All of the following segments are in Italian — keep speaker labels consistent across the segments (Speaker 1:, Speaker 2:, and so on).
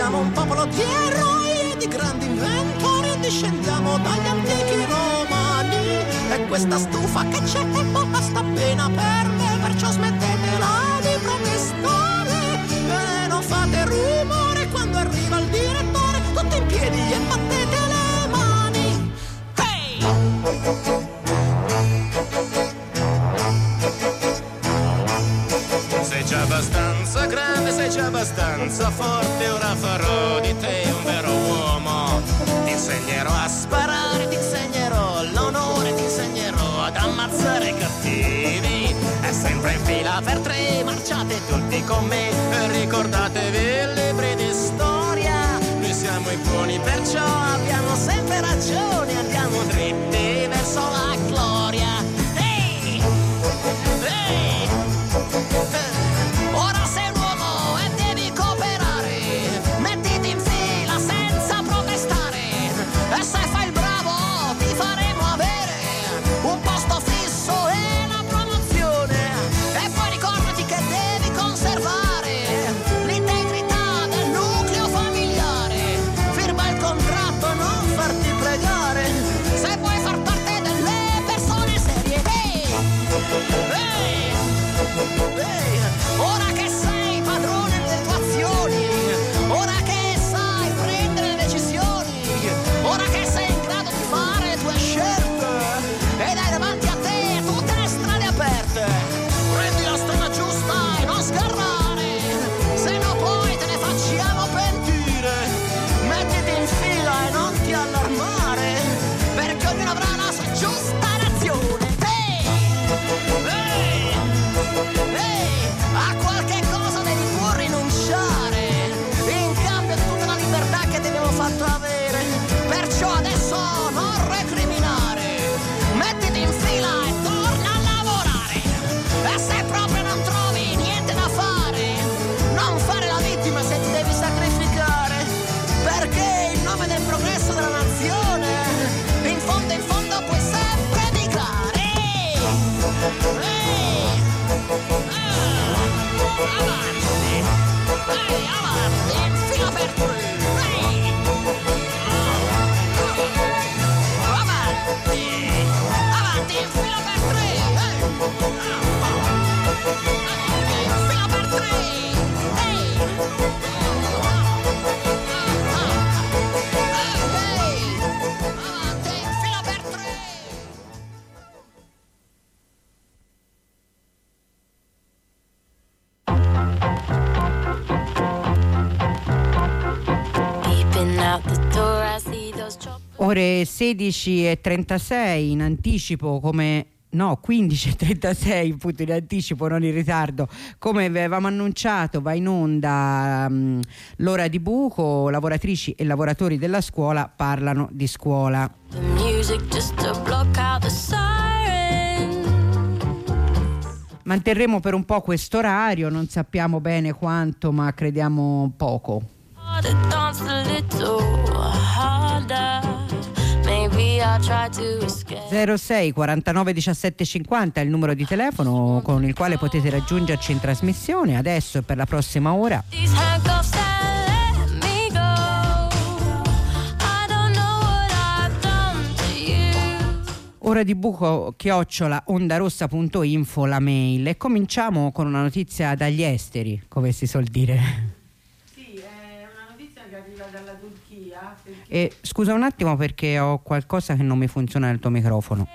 Speaker 1: siamo un popolo di eroi e di grandi inventori discendiamo dagli antichi romani. E questa stufa che c'è basta appena per me, perciò smettetela di protestare e non fate rumore quando arriva il direttore, tutti in piedi e battete le mani. Hey!
Speaker 2: Abbastanza forte, ora farò di te un vero uomo. Ti insegnerò a sparare, ti insegnerò l'onore, ti insegnerò ad ammazzare i cattivi. È sempre in fila per tre, marciate tutti con me, ricordatevi i libri di storia. Noi siamo i buoni, perciò abbiamo sempre ragione, andiamo dritti verso la gloria. Avanti! Avanti, in
Speaker 3: Ore 16.36 in anticipo come No, 15.36 appunto in anticipo, non in ritardo. Come avevamo annunciato, va in onda mm, l'ora di buco, lavoratrici e lavoratori della scuola parlano di scuola. Manterremo per un po' questo orario, non sappiamo bene quanto, ma crediamo poco.
Speaker 4: Harder.
Speaker 3: 06 49 17 50 è il numero di telefono con il quale potete raggiungerci in trasmissione adesso e per la prossima ora. Ora di buco chiocciola ondarossa.info la mail e cominciamo con una notizia dagli esteri, come si suol dire.
Speaker 5: Sì, è una notizia che arriva dalla Turchia.
Speaker 3: E scusa un attimo perché ho qualcosa che non mi funziona nel tuo microfono.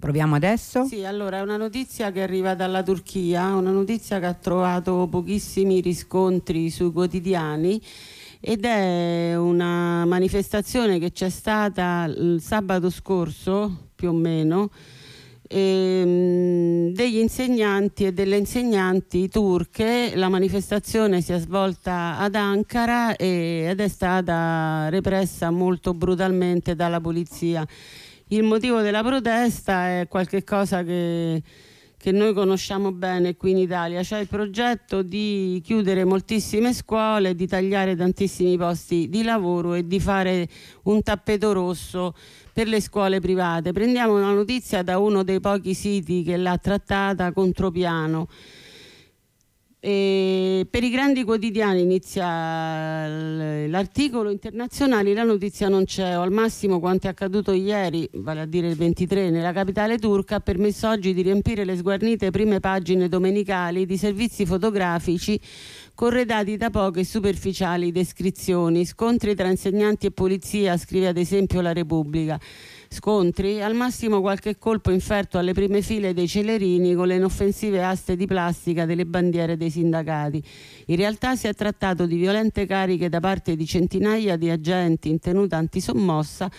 Speaker 3: Proviamo adesso?
Speaker 5: Sì, allora è una notizia che arriva dalla Turchia, una notizia che ha trovato pochissimi riscontri sui quotidiani ed è una manifestazione che c'è stata il sabato scorso, più o meno, ehm, degli insegnanti e delle insegnanti turche. La manifestazione si è svolta ad Ankara e- ed è stata repressa molto brutalmente dalla polizia. Il motivo della protesta è qualcosa che, che noi conosciamo bene qui in Italia. C'è il progetto di chiudere moltissime scuole, di tagliare tantissimi posti di lavoro e di fare un tappeto rosso per le scuole private. Prendiamo una notizia da uno dei pochi siti che l'ha trattata, Contropiano. E per i grandi quotidiani inizia l'articolo internazionale, la notizia non c'è, o al massimo quanto è accaduto ieri, vale a dire il 23, nella capitale turca, ha permesso oggi di riempire le sguarnite prime pagine domenicali di servizi fotografici corredati da poche superficiali descrizioni, scontri tra insegnanti e polizia, scrive ad esempio la Repubblica scontri, al massimo qualche colpo inferto alle prime file dei celerini con le inoffensive aste di plastica delle bandiere dei sindacati. In realtà si è trattato di violente cariche da parte di centinaia di agenti in tenuta antisommossa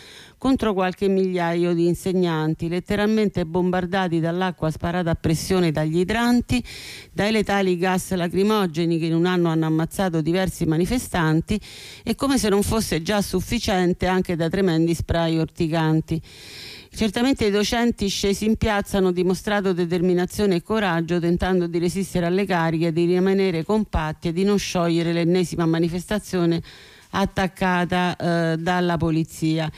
Speaker 5: contro qualche migliaio di insegnanti, letteralmente bombardati dall'acqua sparata a pressione dagli idranti, dai letali gas lacrimogeni che in un anno hanno ammazzato diversi manifestanti e come se non fosse già sufficiente anche da tremendi spray orticanti. Certamente i docenti scesi in piazza hanno dimostrato determinazione e coraggio tentando di resistere alle cariche, di rimanere compatti e di non sciogliere l'ennesima manifestazione attaccata eh, dalla polizia.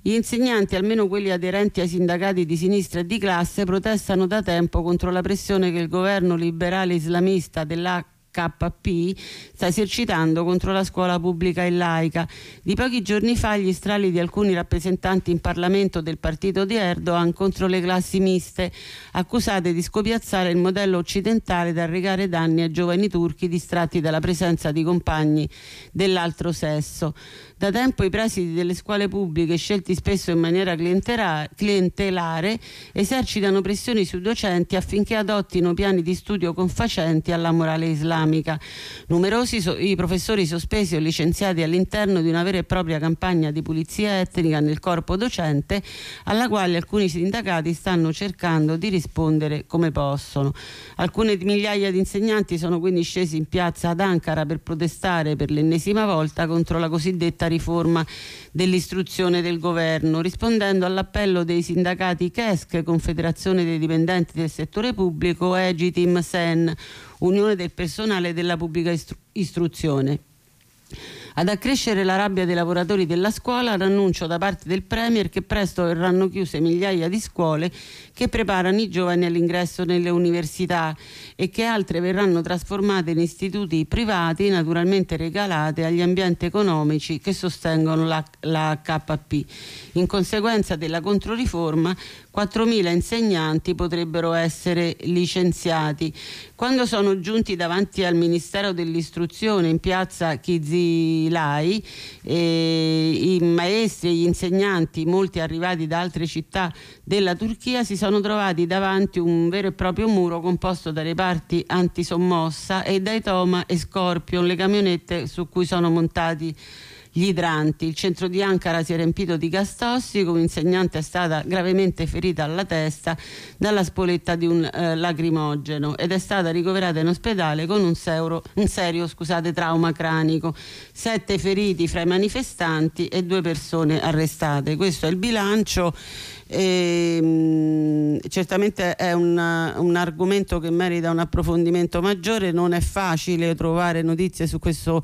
Speaker 5: Gli insegnanti, almeno quelli aderenti ai sindacati di sinistra e di classe, protestano da tempo contro la pressione che il governo liberale islamista della KP sta esercitando contro la scuola pubblica e laica. Di pochi giorni fa gli strali di alcuni rappresentanti in Parlamento del partito di Erdogan contro le classi miste, accusate di scopiazzare il modello occidentale da regare danni ai giovani turchi distratti dalla presenza di compagni dell'altro sesso. Da tempo i presidi delle scuole pubbliche, scelti spesso in maniera clientelare, esercitano pressioni sui docenti affinché adottino piani di studio confacenti alla morale islamica. Numerosi so- i professori sospesi o licenziati all'interno di una vera e propria campagna di pulizia etnica nel corpo docente, alla quale alcuni sindacati stanno cercando di rispondere come possono. Alcune migliaia di insegnanti sono quindi scesi in piazza ad Ankara per protestare per l'ennesima volta contro la cosiddetta riforma dell'istruzione del governo, rispondendo all'appello dei sindacati KESC, Confederazione dei dipendenti del settore pubblico, Egitim Sen, Unione del personale della pubblica istru- istruzione. Ad accrescere la rabbia dei lavoratori della scuola l'annuncio da parte del Premier che presto verranno chiuse migliaia di scuole che preparano i giovani all'ingresso nelle università e che altre verranno trasformate in istituti privati naturalmente regalate agli ambienti economici che sostengono la, la KP. In conseguenza della controriforma 4.000 insegnanti potrebbero essere licenziati. Quando sono giunti davanti al Ministero dell'Istruzione in piazza Kizilai, eh, i maestri e gli insegnanti, molti arrivati da altre città della Turchia, si sono trovati davanti un vero e proprio muro composto da reparti antisommossa e dai Toma e Scorpion, le camionette su cui sono montati gli idranti. Il centro di Ankara si è riempito di gas tossico, un'insegnante è stata gravemente ferita alla testa dalla spoletta di un eh, lacrimogeno ed è stata ricoverata in ospedale con un, seuro, un serio scusate, trauma cranico. Sette feriti fra i manifestanti e due persone arrestate. Questo è il bilancio. E, mh, certamente è un, un argomento che merita un approfondimento maggiore, non è facile trovare notizie su questo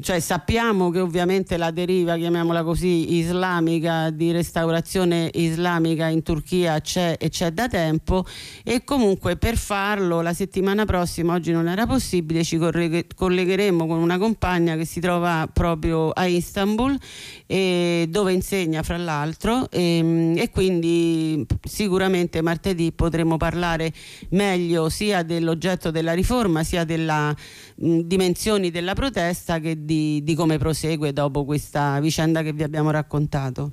Speaker 5: cioè sappiamo che ovviamente la deriva, chiamiamola così, islamica, di restaurazione islamica in Turchia c'è e c'è da tempo e comunque per farlo la settimana prossima, oggi non era possibile, ci collegheremo con una compagna che si trova proprio a Istanbul e dove insegna fra l'altro e, e quindi sicuramente martedì potremo parlare meglio sia dell'oggetto della riforma sia della mh, dimensioni della protesta che di, di come prosegue dopo questa vicenda che vi abbiamo raccontato.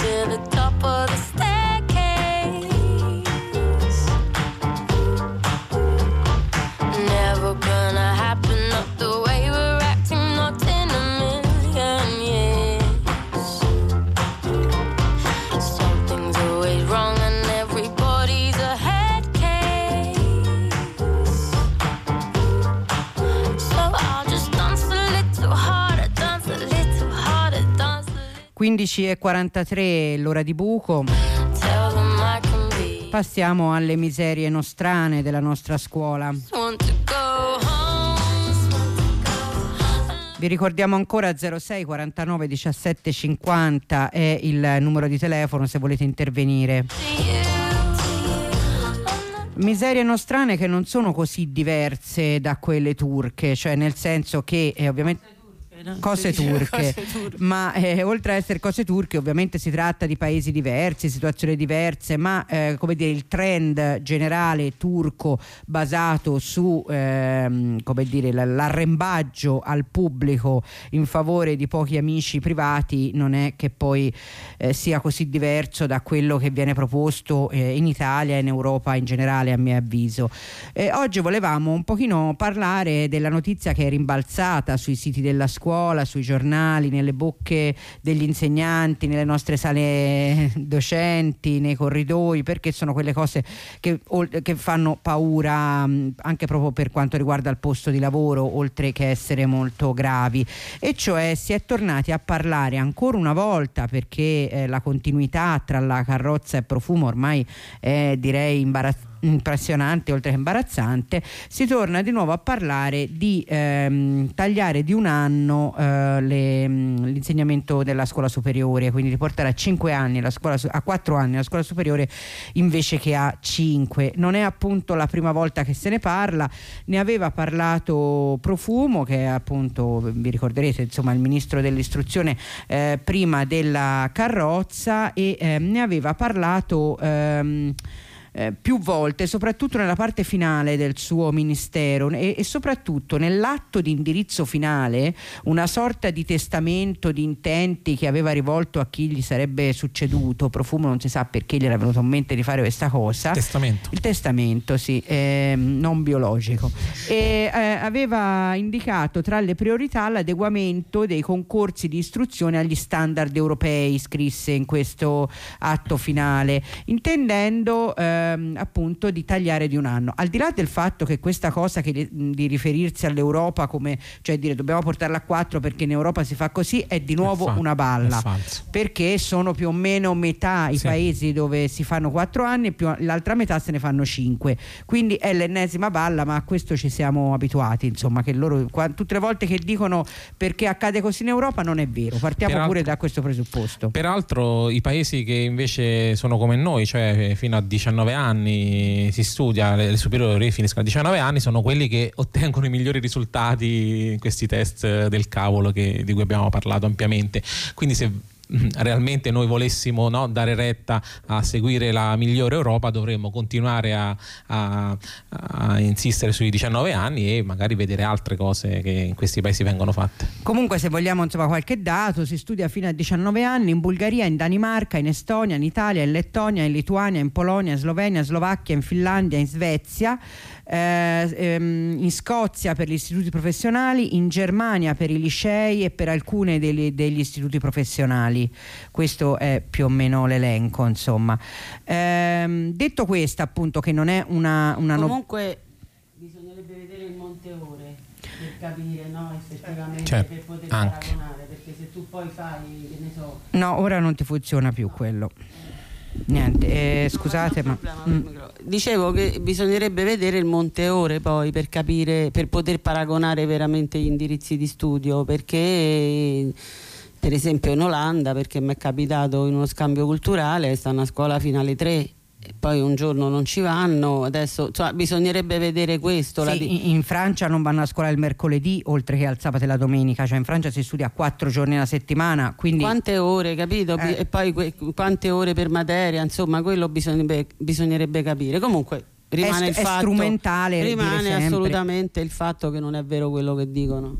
Speaker 3: 15.43 l'ora di buco. Passiamo alle miserie nostrane della nostra scuola. Vi ricordiamo ancora 06 49 17 50 è il numero di telefono se volete intervenire. Miserie nostrane che non sono così diverse da quelle turche, cioè nel senso che eh, ovviamente cose turche,
Speaker 5: Cose turche.
Speaker 3: ma eh, oltre a essere cose turche ovviamente si tratta di paesi diversi, situazioni diverse, ma eh, come dire il trend generale turco basato su ehm, come dire, l'arrembaggio al pubblico in favore di pochi amici privati non è che poi eh, sia così diverso da quello che viene proposto eh, in Italia e in Europa in generale a mio avviso. Eh, oggi volevamo un pochino parlare della notizia che è rimbalzata sui siti della scuola, sui giornali, nelle bocche degli insegnanti, nelle nostre sale docenti, nei corridoi, perché sono quelle cose che, che fanno paura mh, anche proprio per quanto riguarda il posto di lavoro, oltre che essere molto gravi. E cioè si è tornati a parlare ancora una volta perché eh, la continuità tra la carrozza e profumo ormai è direi imbarazzante impressionante oltre che imbarazzante si torna di nuovo a parlare di ehm, tagliare di un anno eh, le- mh, l'insegnamento della scuola superiore quindi di portare a 5 anni la scuola a 4 anni la scuola superiore invece che a 5 non è appunto la prima volta che se ne parla ne aveva parlato Profumo che è appunto vi ricorderete insomma il ministro dell'istruzione eh, prima della carrozza e ehm, ne aveva parlato ehm, eh, più volte, soprattutto nella parte finale del suo ministero e, e soprattutto nell'atto di indirizzo finale, una sorta di testamento di intenti che aveva rivolto a chi gli sarebbe succeduto. Profumo non si sa perché gli era venuto in mente di fare questa cosa.
Speaker 6: Testamento.
Speaker 3: Il testamento, sì, ehm, non biologico. E eh, aveva indicato tra le priorità l'adeguamento dei concorsi di istruzione agli standard europei, scrisse in questo atto finale, intendendo ehm, appunto di tagliare di un anno. Al di là del fatto che questa cosa che di, riferirsi all'Europa come, cioè dire dobbiamo portarla a 4 perché in Europa si fa così, è di nuovo
Speaker 6: fa-
Speaker 3: una balla.
Speaker 6: è
Speaker 3: perché sono più o meno metà i
Speaker 6: Sì.
Speaker 3: paesi dove si fanno quattro anni e più- l'altra metà se ne fanno cinque. Quindi è l'ennesima balla ma a questo ci siamo abituati insomma che loro qua- tutte le volte che dicono perché accade così in Europa non è vero. Partiamo
Speaker 6: Peraltro-
Speaker 3: pure da questo presupposto.
Speaker 6: Peraltro i paesi che invece sono come noi, cioè fino a 19 anni si studia, le, le superiori finiscono a 19 anni, sono quelli che ottengono i migliori risultati in questi test del cavolo che- di cui abbiamo parlato ampiamente. Quindi se realmente noi volessimo no, dare retta a seguire la migliore Europa dovremmo continuare a, a- a insistere sui 19 anni e magari vedere altre cose che in questi paesi vengono fatte.
Speaker 3: Comunque se vogliamo insomma qualche dato si studia fino a 19 anni in Bulgaria, in Danimarca, in Estonia, in Italia, in Lettonia, in Lituania, in Polonia, in Slovenia, Slovacchia, in Finlandia, in Svezia, eh, ehm, in Scozia per gli istituti professionali, in Germania per i licei e per alcune degli, degli istituti professionali. Questo è più o meno l'elenco insomma. Ehm, detto questo appunto che non è una, una no-
Speaker 5: Comunque bisognerebbe vedere il monte ore per capire no, effettivamente
Speaker 6: Certo,
Speaker 5: per poter
Speaker 6: anche.
Speaker 5: paragonare, perché se tu poi fai, che ne so,
Speaker 3: No, ora non ti funziona più quello. Niente, eh, scusate, ma...
Speaker 5: Dicevo che bisognerebbe vedere il monte ore poi per capire, per poter paragonare veramente gli indirizzi di studio, perché per esempio in Olanda, perché mi è capitato in uno scambio culturale, stanno a scuola fino alle 3 e poi un giorno non ci vanno, adesso insomma, bisognerebbe vedere questo.
Speaker 3: Sì,
Speaker 5: di-
Speaker 3: in, Francia non vanno a scuola il mercoledì oltre che al sabato e la domenica, cioè in Francia si studia quattro giorni alla settimana, quindi
Speaker 5: Quante ore, capito?
Speaker 3: Eh.
Speaker 5: E poi que- quante ore per materia, insomma, quello bisognerebbe, bisognerebbe capire. Comunque rimane
Speaker 3: È
Speaker 5: il fatto rimane assolutamente il fatto che non è vero quello che dicono.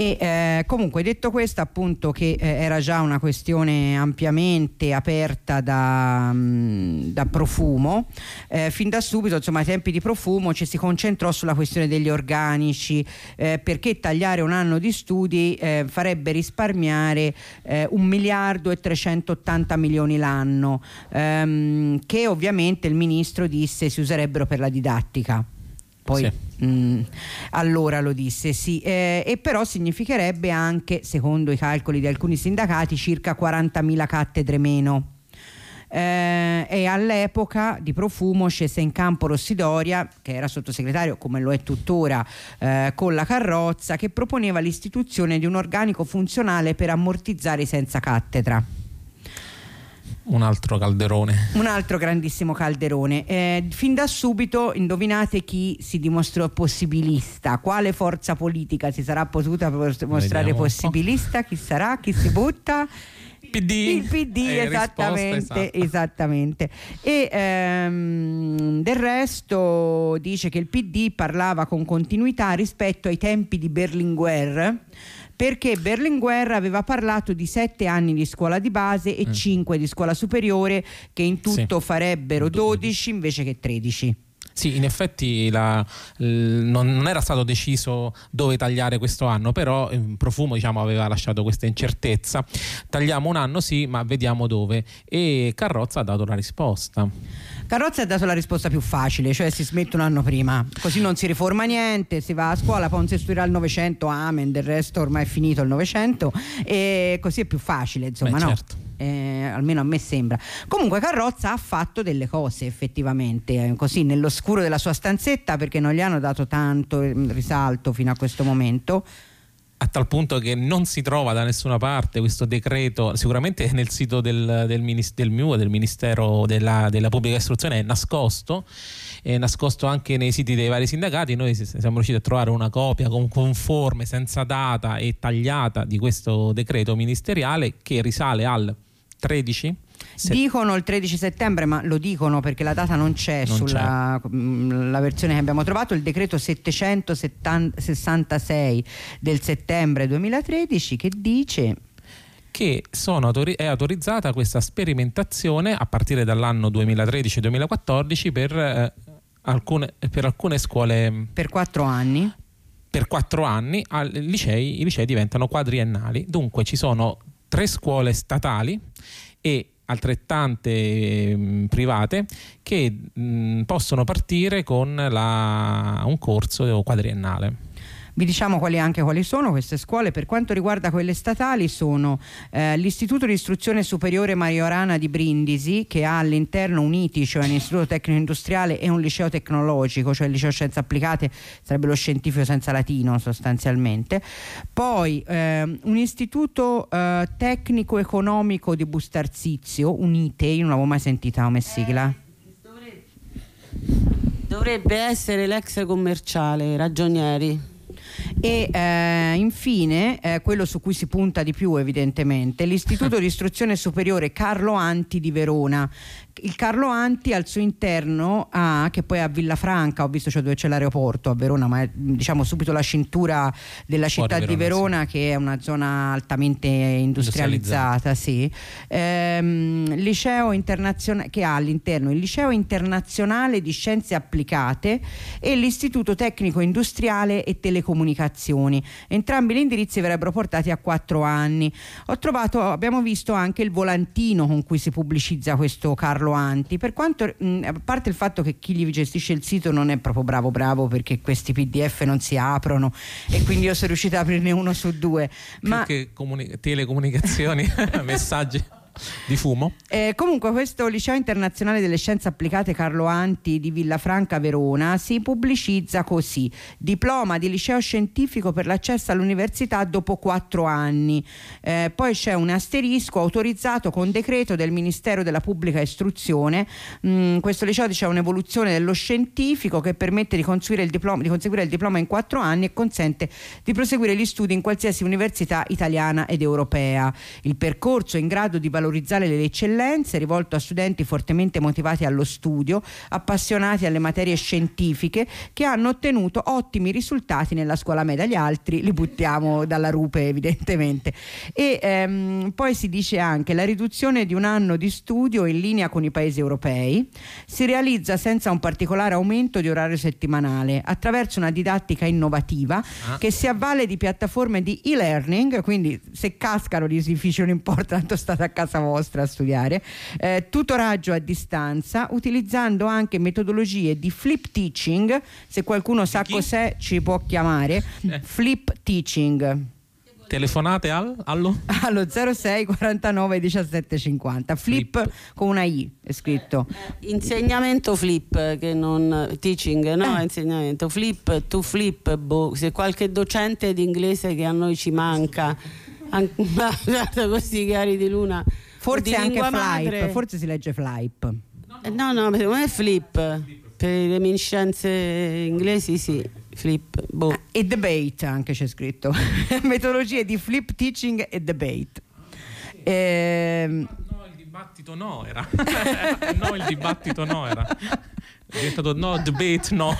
Speaker 3: E eh, comunque detto questo, appunto che eh, era già una questione ampiamente aperta da, mh, da Profumo, eh, fin da subito, insomma, ai tempi di Profumo ci si concentrò sulla questione degli organici, eh, perché tagliare un anno di studi eh, farebbe risparmiare eh, un miliardo e 380 milioni l'anno, ehm, che ovviamente il ministro disse si userebbero per la didattica. Poi
Speaker 6: Sì.
Speaker 3: mm, allora lo disse, sì, eh, e però significherebbe anche, secondo i calcoli di alcuni sindacati, circa 40.000 cattedre meno. Eh, e all'epoca di Profumo scese in campo Rossidoria, che era sottosegretario come lo è tuttora eh, con la carrozza, che proponeva l'istituzione di un organico funzionale per ammortizzare senza cattedra.
Speaker 6: Un altro calderone.
Speaker 3: Un altro grandissimo calderone. Eh, fin da subito indovinate chi si dimostrò possibilista, quale forza politica si sarà potuta mostrare
Speaker 6: po'.
Speaker 3: possibilista, chi sarà, chi si butta?
Speaker 6: PD.
Speaker 3: Il PD,
Speaker 6: Eh,
Speaker 3: esattamente,
Speaker 6: risposta
Speaker 3: esattamente. E ehm, del resto dice che il PD parlava con continuità rispetto ai tempi di Berlinguer perché Berlinguer aveva parlato di sette anni di scuola di base e cinque di scuola superiore che in tutto
Speaker 6: Sì.
Speaker 3: farebbero 12 invece che 13.
Speaker 6: Sì, in effetti la- non, era stato deciso dove tagliare questo anno, però eh, Profumo diciamo, aveva lasciato questa incertezza. Tagliamo un anno sì, ma vediamo dove. E Carrozza ha dato la risposta.
Speaker 3: Carrozza ha dato la risposta più facile, cioè si smette un anno prima, così non si riforma niente, si va a scuola, poi non si studia il Novecento, amen, del resto ormai è finito il Novecento e così è più facile, insomma,
Speaker 6: Beh,
Speaker 3: no?
Speaker 6: certo.
Speaker 3: Eh, almeno a me sembra. Comunque Carrozza ha fatto delle cose effettivamente, eh, così nell'oscuro della sua stanzetta perché non gli hanno dato tanto eh, risalto fino a questo momento.
Speaker 6: A tal punto che non si trova da nessuna parte questo decreto, sicuramente nel sito del, del, minis- del MIU, del Ministero della, della Pubblica Istruzione, è nascosto, è nascosto anche nei siti dei vari sindacati. Noi si- siamo riusciti a trovare una copia con- conforme, senza data e tagliata di questo decreto ministeriale che risale al 13 se-
Speaker 3: Dicono il 13 settembre, ma lo dicono perché la data non c'è
Speaker 6: Non
Speaker 3: sulla mh, la versione che abbiamo trovato, il decreto 766 del settembre 2013 che dice
Speaker 6: che sono autori- è autorizzata questa sperimentazione a partire dall'anno 2013-2014 per, eh, alcune, per alcune scuole
Speaker 3: per quattro anni.
Speaker 6: per quattro anni al licei, i licei diventano quadriennali. Dunque ci sono tre scuole statali e altrettante mh, private che mh, possono partire con la- un corso quadriennale.
Speaker 3: Vi diciamo quali anche quali sono queste scuole. Per quanto riguarda quelle statali sono eh, l'Istituto di Istruzione Superiore Mariorana di Brindisi che ha all'interno un ITI, cioè un istituto tecnico industriale e un liceo tecnologico, cioè il liceo scienze applicate sarebbe lo scientifico senza latino sostanzialmente. Poi ehm, un istituto eh, tecnico economico di Bustarsizio, un io non l'avevo mai sentita come sigla.
Speaker 5: Dovrebbe essere l'ex commerciale, ragionieri.
Speaker 3: E eh, infine, eh, quello su cui si punta di più evidentemente, l'Istituto di Istruzione Superiore Carlo Anti di Verona. Il Carlo Anti al suo interno ha, che poi a Villafranca, ho visto cioè dove c'è l'aeroporto a Verona, ma è diciamo subito la cintura della città di
Speaker 6: Verona,
Speaker 3: Verona che è una zona altamente industrializzata, sì. Ehm, liceo internazionale che ha all'interno il Liceo Internazionale di Scienze Applicate e l'Istituto Tecnico Industriale e Telecomunicazioni. Entrambi gli indirizzi verrebbero portati a quattro anni. Ho trovato, abbiamo visto anche il volantino con cui si pubblicizza questo Carlo Anti. Per quanto, mh, a parte il fatto che chi gli gestisce il sito non è proprio bravo bravo perché questi PDF non si aprono e quindi io sono riuscita a aprirne uno su due. Ma
Speaker 6: Più che comuni- telecomunicazioni, messaggi di fumo.
Speaker 3: Eh, comunque questo liceo internazionale delle scienze applicate Carlo Anti di Villafranca Verona si pubblicizza così. Diploma di liceo scientifico per l'accesso all'università dopo quattro anni. Eh, poi c'è un asterisco autorizzato con decreto del Ministero della Pubblica Istruzione. Mm, questo liceo dice, un'evoluzione dello scientifico che permette di conseguire, il diploma, di conseguire il diploma in quattro anni e consente di proseguire gli studi in qualsiasi università italiana ed europea. Il percorso in grado di valutare valorizzare le eccellenze, rivolto a studenti fortemente motivati allo studio, appassionati alle materie scientifiche, che hanno ottenuto ottimi risultati nella scuola media. Gli altri li buttiamo dalla rupe evidentemente. E ehm, poi si dice anche la riduzione di un anno di studio in linea con i paesi europei si realizza senza un particolare aumento di orario settimanale attraverso una didattica innovativa
Speaker 6: Ah.
Speaker 3: che si avvale di piattaforme di e-learning, quindi se cascano gli edifici non importa, tanto state a casa vostra a studiare, eh, tutoraggio a distanza, utilizzando anche metodologie di flip teaching, se qualcuno sa cos'è ci può chiamare,
Speaker 6: Eh.
Speaker 3: flip teaching.
Speaker 6: Telefonate al, allo?
Speaker 3: Allo 06 49 17 50 flip,
Speaker 6: Flip.
Speaker 3: con una I è scritto
Speaker 5: Insegnamento flip, che non teaching, no?
Speaker 3: Eh.
Speaker 5: Insegnamento flip, to flip, boh, se qualche docente di inglese che a noi ci manca, an- guarda questi chiari di luna.
Speaker 3: forse
Speaker 5: di
Speaker 3: anche
Speaker 5: lingua
Speaker 3: flip
Speaker 5: madre.
Speaker 3: forse si legge flip
Speaker 5: Eh, No, no, per me è flip. Per le reminiscenze inglesi sì, flip, boh.
Speaker 3: e debate anche c'è scritto metodologie di flip teaching e debate Ehm,
Speaker 6: No, il dibattito no era. no, il dibattito no era. È diventato no, debate no.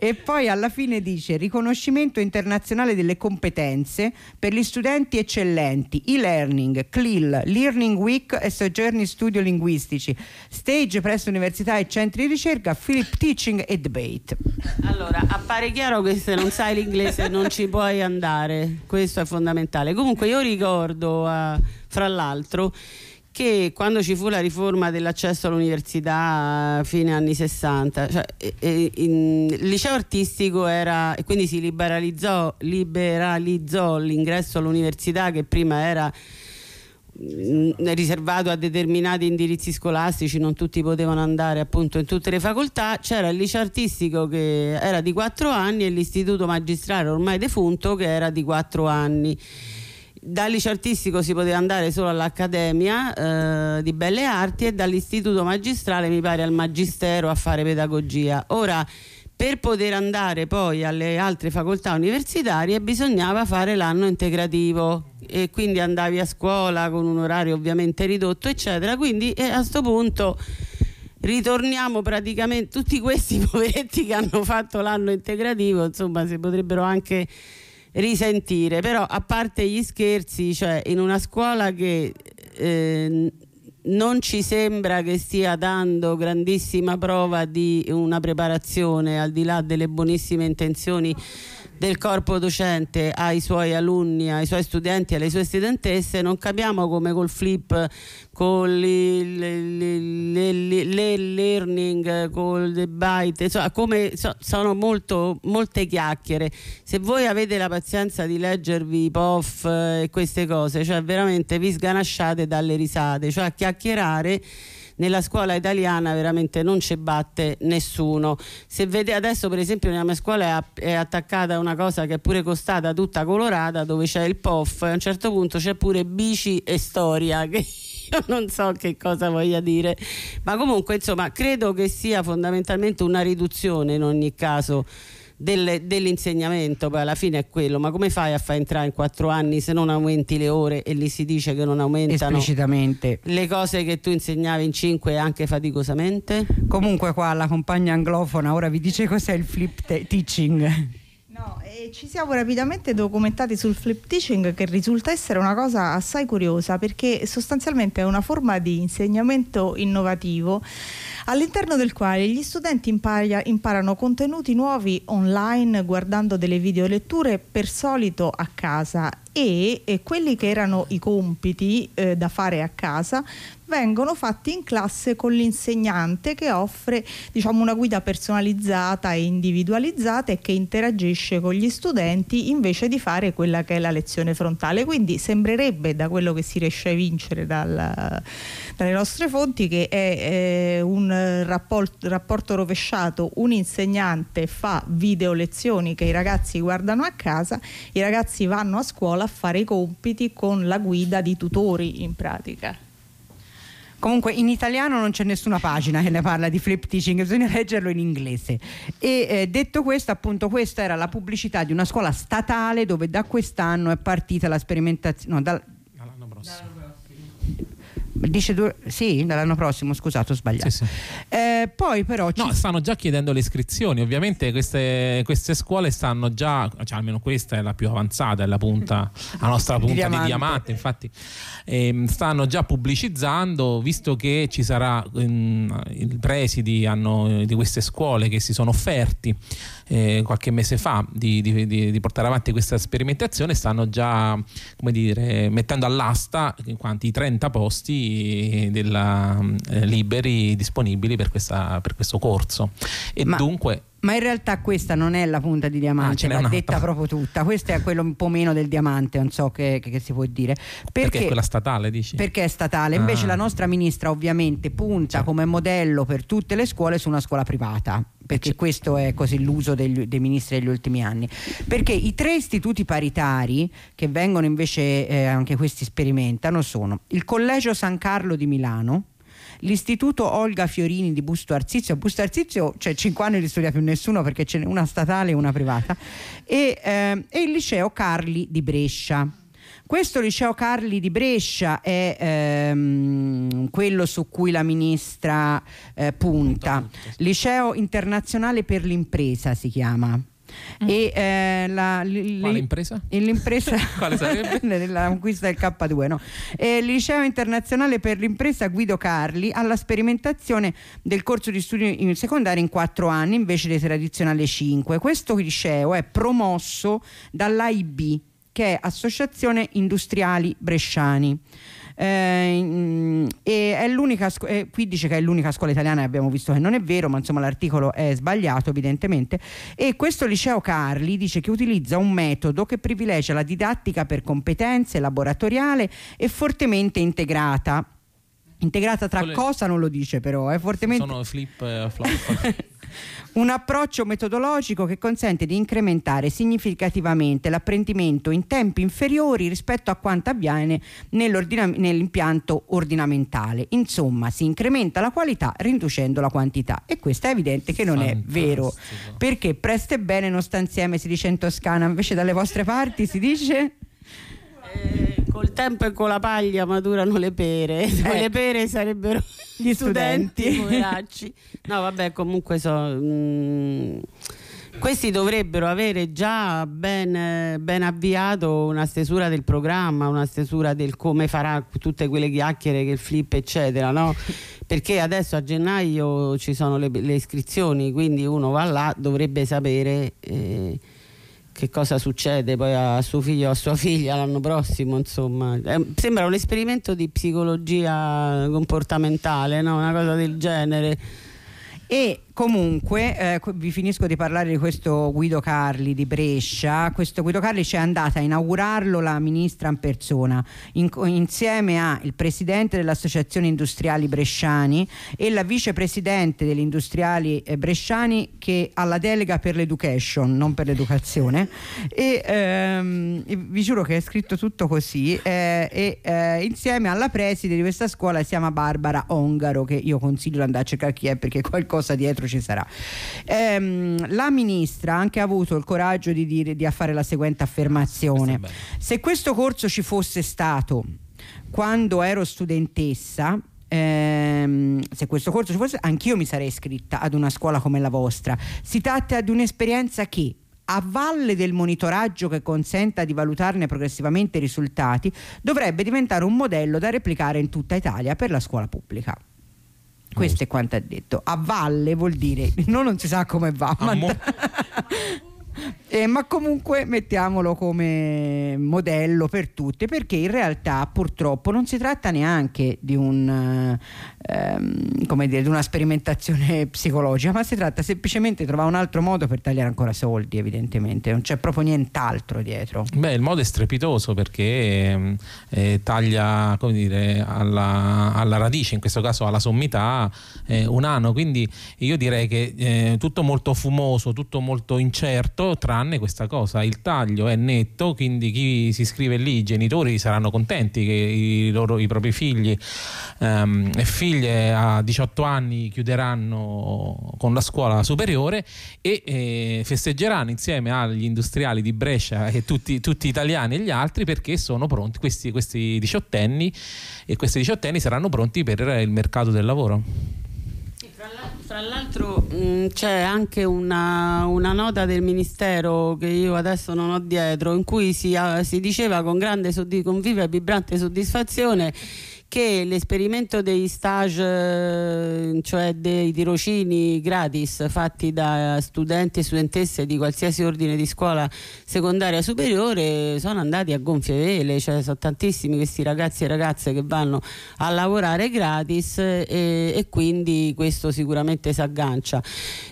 Speaker 3: E poi alla fine dice riconoscimento internazionale delle competenze per gli studenti eccellenti, e-learning, CLIL, Learning Week e soggiorni studio linguistici, stage presso università e centri di ricerca, flip teaching e debate.
Speaker 5: Allora, appare chiaro che se non sai l'inglese non ci puoi andare, questo è fondamentale. Comunque io ricordo, eh, fra l'altro, che quando ci fu la riforma dell'accesso all'università a fine anni 60, cioè, eh, eh, in- il liceo artistico era, e quindi si liberalizzò, liberalizzò l'ingresso all'università che prima era mh, riservato a determinati indirizzi scolastici, non tutti potevano andare appunto in tutte le facoltà, c'era il liceo artistico che era di quattro anni e l'istituto magistrale ormai defunto che era di quattro anni. Dal liceo artistico si poteva andare solo all'Accademia eh, di Belle Arti e dall'istituto magistrale mi pare al Magistero a fare pedagogia. Ora, per poter andare poi alle altre facoltà universitarie bisognava fare l'anno integrativo e quindi andavi a scuola con un orario ovviamente ridotto, eccetera. Quindi eh, a questo punto ritorniamo praticamente tutti questi poveretti che hanno fatto l'anno integrativo, insomma, si potrebbero anche risentire, però a parte gli scherzi, cioè in una scuola che eh, non ci sembra che stia dando grandissima prova di una preparazione al di là delle buonissime intenzioni del corpo docente ai suoi alunni, ai suoi studenti, alle sue studentesse, non capiamo come col flip, con il learning, col debate, insomma, come so- sono molto, molte chiacchiere. Se voi avete la pazienza di leggervi i POF eh, e queste cose, cioè veramente vi sganasciate dalle risate, cioè a chiacchierare nella scuola italiana veramente non ci batte nessuno. Se vede adesso, per esempio, nella mia scuola è, attaccata una cosa che è pure costata tutta colorata, dove c'è il POF, a un certo punto c'è pure bici e storia. Che io non so che cosa voglia dire, ma comunque, insomma, credo che sia fondamentalmente una riduzione in ogni caso. Delle- dell'insegnamento poi alla fine è quello ma come fai a far entrare in quattro anni se non aumenti le ore e lì si dice che non aumentano
Speaker 3: esplicitamente.
Speaker 5: le cose che tu insegnavi in 5 anche faticosamente?
Speaker 3: Comunque qua la compagna anglofona ora vi dice cos'è il flip te- teaching.
Speaker 7: No, e ci siamo rapidamente documentati sul flip teaching che risulta essere una cosa assai curiosa perché sostanzialmente è una forma di insegnamento innovativo all'interno del quale gli studenti imparia- imparano contenuti nuovi online guardando delle videoletture per solito a casa e, e quelli che erano i compiti eh, da fare a casa vengono fatti in classe con l'insegnante che offre diciamo, una guida personalizzata e individualizzata e che interagisce con gli studenti invece di fare quella che è la lezione frontale. Quindi sembrerebbe da quello che si riesce a vincere dal- dalle nostre fonti che è eh, un rapport- rapporto rovesciato, un insegnante fa video lezioni che i ragazzi guardano a casa, i ragazzi vanno a scuola fare i compiti con la guida di tutori in pratica.
Speaker 3: Comunque in italiano non c'è nessuna pagina che ne parla di flip teaching, bisogna leggerlo in inglese. E eh, detto questo, appunto, questa era la pubblicità di una scuola statale dove da quest'anno è partita la sperimentazione. No, dal-
Speaker 6: All'anno prossimo.
Speaker 3: Dice due, sì, dall'anno prossimo, scusate, ho sbagliato.
Speaker 6: Sì, sì.
Speaker 3: Eh, poi però
Speaker 6: No, stanno già chiedendo le iscrizioni. Ovviamente queste, queste scuole stanno già, cioè almeno questa è la più avanzata, è la punta, la nostra
Speaker 3: Di
Speaker 6: punta di
Speaker 3: diamante.
Speaker 6: diamante. Infatti, ehm, stanno già pubblicizzando, visto che ci sarà ehm, i presidi hanno, di queste scuole che si sono offerti eh, qualche mese fa di, di- di- di portare avanti questa sperimentazione, stanno già come dire, mettendo all'asta quanti 30 posti della, eh, liberi disponibili per, questa- per questo corso. E
Speaker 3: Ma-
Speaker 6: dunque
Speaker 3: Ma in realtà questa non è la punta di
Speaker 6: Ah,
Speaker 3: diamante, va
Speaker 6: un'altra.
Speaker 3: detta proprio tutta. Questa è quello un po' meno del diamante, non so che, che- che si può dire.
Speaker 6: perché, è quella statale, dici?
Speaker 3: perché è statale. Invece
Speaker 6: Ah.
Speaker 3: la nostra ministra ovviamente punta
Speaker 6: Sì.
Speaker 3: come modello per tutte le scuole su una scuola privata. Perché
Speaker 6: Sì.
Speaker 3: questo è così l'uso degli- dei ministri degli ultimi anni. Perché i tre istituti paritari che vengono invece, eh, anche questi sperimentano, sono il Collegio San Carlo di Milano, l'Istituto Olga Fiorini di Busto Arsizio. Busto Arsizio c'è 5 anni di studia più nessuno perché ce n'è una statale e una privata. E, ehm, e il Liceo Carli di Brescia. Questo liceo Carli di Brescia è ehm, quello su cui la ministra eh, punta. Liceo internazionale per l'impresa si chiama. E eh, la, l-
Speaker 6: Quale impresa?
Speaker 3: l'impresa
Speaker 6: Quale sarebbe?
Speaker 3: la conquista del K2 no? Eh, il liceo internazionale per l'impresa Guido Carli alla sperimentazione del corso di studio in secondaria in quattro anni invece dei tradizionali cinque questo liceo è promosso dall'AIB che è Associazione Industriali Bresciani eh, e è l'unica scu- eh, qui dice che è l'unica scuola italiana abbiamo visto che non è vero ma insomma l'articolo è sbagliato evidentemente. E questo liceo Carli dice che utilizza un metodo che privilegia la didattica per competenze laboratoriale e fortemente integrata integrata tra
Speaker 6: Quelle-
Speaker 3: cosa non lo dice però è fortemente
Speaker 6: Sono flip eh, flop.
Speaker 3: un approccio metodologico che consente di incrementare significativamente l'apprendimento in tempi inferiori rispetto a quanto avviene nell'impianto ordinamentale. Insomma, si incrementa la qualità riducendo la quantità e questo è evidente che non è vero.
Speaker 6: Fantastico.
Speaker 3: Perché presto e bene non sta insieme, si dice in Toscana, invece dalle vostre parti si dice
Speaker 5: Eh, col tempo e con la paglia maturano le pere.
Speaker 3: Eh.
Speaker 5: Le pere sarebbero
Speaker 3: Gli studenti.
Speaker 5: poveracci. No, vabbè, comunque so. mm, questi dovrebbero avere già ben, ben avviato una stesura del programma, una stesura del come farà tutte quelle chiacchiere che il flip, eccetera, no? Perché adesso a gennaio ci sono le, le iscrizioni, quindi uno va là, dovrebbe sapere eh, che cosa succede poi a suo figlio o a sua figlia l'anno prossimo, insomma. Eh, sembra un esperimento di psicologia comportamentale, no? Una cosa del genere.
Speaker 3: E comunque eh, vi finisco di parlare di questo Guido Carli di Brescia. Questo Guido Carli ci è andata a inaugurarlo la ministra in persona, in- insieme al presidente dell'Associazione Industriali Bresciani e la vicepresidente degli industriali eh, bresciani che ha la delega per l'education, non per l'educazione. E ehm, vi giuro che è scritto tutto così. eh, e eh, insieme alla preside di questa scuola si chiama Barbara Ongaro, che io consiglio di andare a cercare chi è perché qualcosa dietro ci sarà. Ehm, la ministra ha anche avuto il coraggio di, dire, di fare la seguente affermazione. Se questo corso ci fosse stato quando ero studentessa, ehm, se questo corso ci fosse, anch'io mi sarei iscritta ad una scuola come la vostra. Si tratta di un'esperienza che a valle del monitoraggio che consenta di valutarne progressivamente i risultati, dovrebbe diventare un modello da replicare in tutta Italia per la scuola pubblica. Questo è quanto ha detto. A valle vuol dire, no, non si sa come va, ma, Eh, ma comunque mettiamolo come modello per tutti, perché in realtà purtroppo non si tratta neanche di, un, eh, ehm, dire, di una sperimentazione psicologica, ma si tratta semplicemente di trovare un altro modo per tagliare ancora soldi, evidentemente, non c'è proprio nient'altro dietro.
Speaker 6: Beh, il modo è strepitoso perché ehm, eh, taglia come dire, alla, alla radice, in questo caso alla sommità, eh, un anno. Quindi io direi che eh, tutto molto fumoso, tutto molto incerto, tranne tranne questa cosa, il taglio è netto, quindi chi si iscrive lì, i genitori saranno contenti che i, loro, i propri figli ehm, e figlie a 18 anni chiuderanno con la scuola superiore e eh, festeggeranno insieme agli industriali di Brescia e tutti, tutti italiani e gli altri perché sono pronti questi, questi diciottenni e questi diciottenni saranno pronti per il mercato del lavoro.
Speaker 5: Fra l'altro mh, c'è anche una, una, nota del Ministero che io adesso non ho dietro in cui si, uh, si diceva con grande con viva e vibrante soddisfazione che l'esperimento degli stage, eh, cioè dei tirocini gratis fatti da studenti e studentesse di qualsiasi ordine di scuola secondaria superiore sono andati a gonfie vele, cioè sono tantissimi questi ragazzi e ragazze che vanno a lavorare gratis e, e quindi questo sicuramente si aggancia.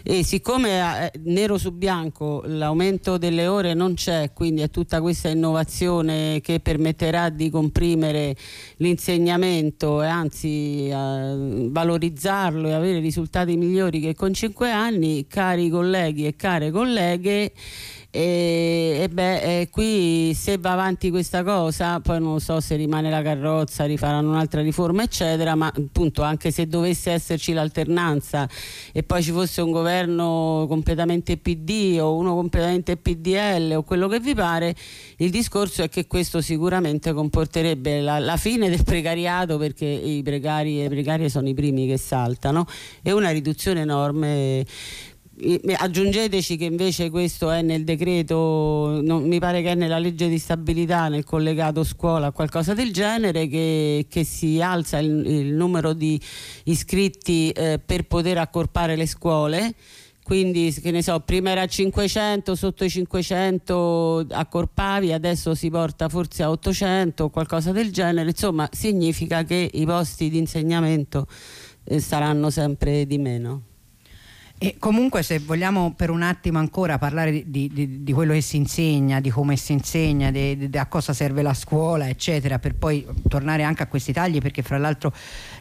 Speaker 5: E siccome eh, nero su bianco l'aumento delle ore non c'è, quindi è tutta questa innovazione che permetterà di comprimere l'insegnamento miglioramento e anzi eh, valorizzarlo e avere risultati migliori che con cinque anni, cari colleghi e care colleghe, e, e beh, e qui se va avanti questa cosa, poi non so se rimane la carrozza, rifaranno un'altra riforma, eccetera, ma appunto anche se dovesse esserci l'alternanza e poi ci fosse un governo completamente PD o uno completamente PDL o quello che vi pare, il discorso è che questo sicuramente comporterebbe la, la fine del precariato perché i precari e le precarie sono i primi che saltano e una riduzione enorme aggiungeteci che invece questo è nel decreto non, mi pare che è nella legge di stabilità nel collegato scuola qualcosa del genere che, che si alza il, il, numero di iscritti eh, per poter accorpare le scuole. Quindi che ne so prima era 500 sotto i 500 accorpavi adesso si porta forse a 800 o qualcosa del genere. Insomma significa che i posti di insegnamento eh, saranno sempre di meno
Speaker 3: e comunque se vogliamo per un attimo ancora parlare di, di, di quello che si insegna, di come si insegna, di, a cosa serve la scuola, eccetera, per poi tornare anche a questi tagli, perché fra l'altro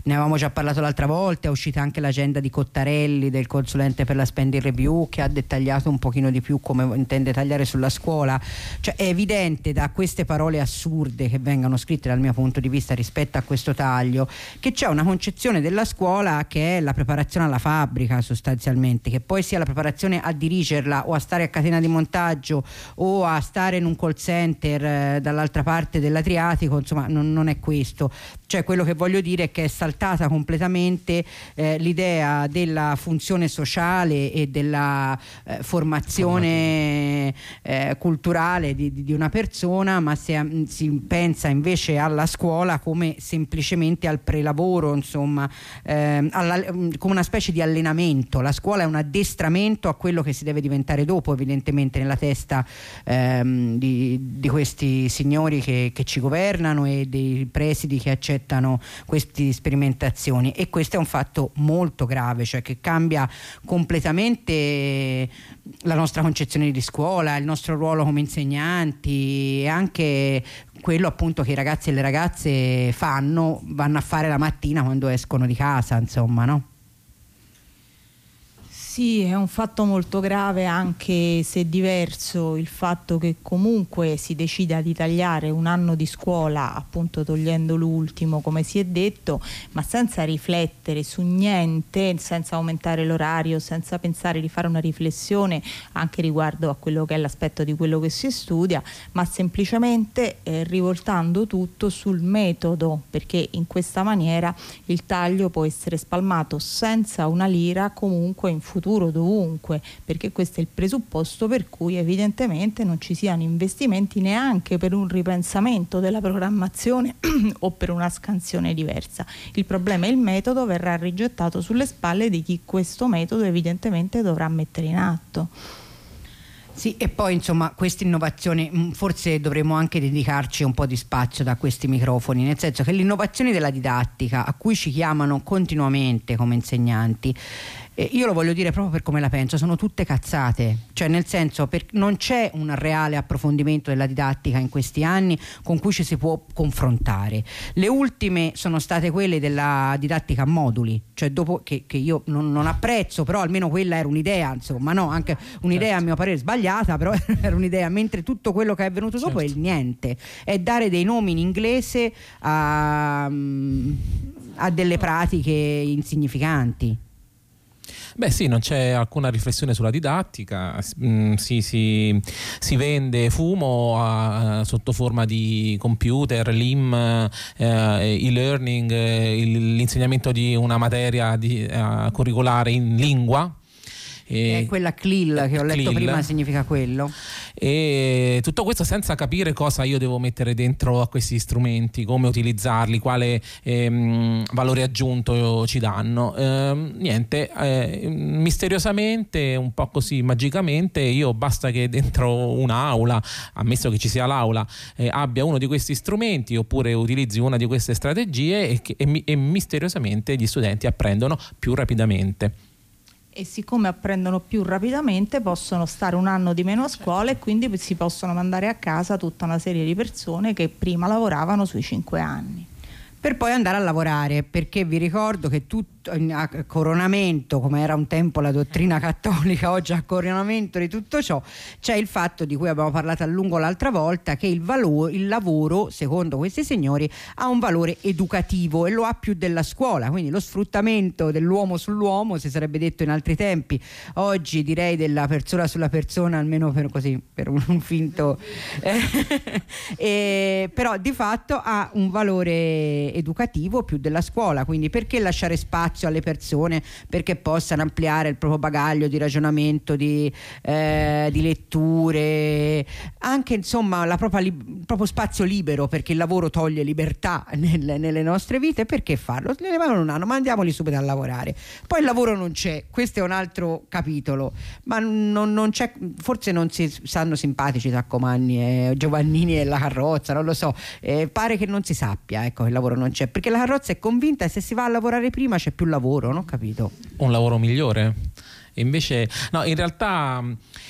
Speaker 3: ne avevamo già parlato l'altra volta, è uscita anche l'agenda di Cottarelli, del consulente per la spending review, che ha dettagliato un pochino di più come intende tagliare sulla scuola. Cioè è evidente da queste parole assurde che vengono scritte dal mio punto di vista rispetto a questo taglio, che c'è una concezione della scuola che è la preparazione alla fabbrica sostanzialmente che poi sia la preparazione a dirigerla o a stare a catena di montaggio o a stare in un call center eh, dall'altra parte dell'Adriatico, insomma non, non, è questo. Cioè quello che voglio dire è che è saltata completamente eh, l'idea della funzione sociale e della eh, formazione eh, culturale di, di, una persona, ma si, si, pensa invece alla scuola come semplicemente al prelavoro, insomma, ehm, alla, come una specie di allenamento. La scuola scuola è un addestramento a quello che si deve diventare dopo, evidentemente nella testa ehm, di, di, questi signori che, che, ci governano e dei presidi che accettano queste sperimentazioni. E questo è un fatto molto grave, cioè che cambia completamente la nostra concezione di scuola, il nostro ruolo come insegnanti e anche quello appunto che i ragazzi e le ragazze fanno, vanno a fare la mattina quando escono di casa, insomma, no?
Speaker 7: Sì, è un fatto molto grave anche se diverso il fatto che comunque si decida di tagliare un anno di scuola, appunto togliendo l'ultimo come si è detto, ma senza riflettere su niente, senza aumentare l'orario, senza pensare di fare una riflessione anche riguardo a quello che è l'aspetto di quello che si studia, ma semplicemente eh, rivoltando tutto sul metodo, perché in questa maniera il taglio può essere spalmato senza una lira comunque in futuro futuro dovunque, perché questo è il presupposto per cui evidentemente non ci siano investimenti neanche per un ripensamento della programmazione o per una scansione diversa. Il problema è il metodo, verrà rigettato sulle spalle di chi questo metodo evidentemente dovrà mettere in atto.
Speaker 3: Sì, e poi insomma questa innovazione mm, forse dovremmo anche dedicarci un po' di spazio da questi microfoni, nel senso che l'innovazione della didattica a cui ci chiamano continuamente come insegnanti E io lo voglio dire proprio per come la penso, sono tutte cazzate, cioè nel senso per, non c'è un reale approfondimento della didattica in questi anni con cui ci si può confrontare. Le ultime sono state quelle della didattica a moduli, cioè dopo che, che io non, non, apprezzo, però almeno quella era un'idea, insomma no, anche un'idea certo. a mio parere sbagliata, però era un'idea, mentre tutto quello che è venuto certo. dopo è il certo. niente, è dare dei nomi in inglese a, a delle pratiche insignificanti.
Speaker 6: Beh sì, non c'è alcuna riflessione sulla didattica, mm, si, si, si, vende fumo a, sotto forma di computer, LIM, eh, e-learning, eh, l'insegnamento di una materia di, eh, curricolare in lingua
Speaker 3: e è quella CLIL che ho letto CLIL. prima significa quello.
Speaker 6: E tutto questo senza capire cosa io devo mettere dentro a questi strumenti, come utilizzarli, quale ehm, valore aggiunto ci danno. Ehm, niente, eh, misteriosamente, un po' così magicamente, io basta che dentro un'aula, ammesso che ci sia l'aula, eh, abbia uno di questi strumenti oppure utilizzi una di queste strategie e, che, e, e misteriosamente gli studenti apprendono più rapidamente
Speaker 7: e siccome apprendono più rapidamente possono stare un anno di meno a scuola e quindi si possono mandare a casa tutta una serie di persone che prima lavoravano sui cinque anni
Speaker 3: per poi andare a lavorare, perché vi ricordo che tutto a coronamento, come era un tempo la dottrina cattolica, oggi a coronamento di tutto ciò, c'è il fatto di cui abbiamo parlato a lungo l'altra volta, che il, valo, il lavoro, secondo questi signori, ha un valore educativo e lo ha più della scuola, quindi lo sfruttamento dell'uomo sull'uomo, si sarebbe detto in altri tempi, oggi direi della persona sulla persona, almeno per, così, per un, finto, eh, però di fatto ha un valore educativo più della scuola, quindi perché lasciare spazio alle persone perché possano ampliare il proprio bagaglio di ragionamento, di, eh, di letture, anche insomma propria, il proprio spazio libero perché il lavoro toglie libertà nel, nelle nostre vite, perché farlo? Ne levano un anno, mandiamoli subito a lavorare. Poi il lavoro non c'è, questo è un altro capitolo, ma non, non c'è, forse non si sanno simpatici Saccomanni e Giovannini e la carrozza, non lo so, eh, pare che non si sappia ecco, il lavoro non non c'è, perché la carrozza è convinta e se si va a lavorare prima c'è più lavoro, non ho capito.
Speaker 6: Un lavoro migliore? Invece, no, in realtà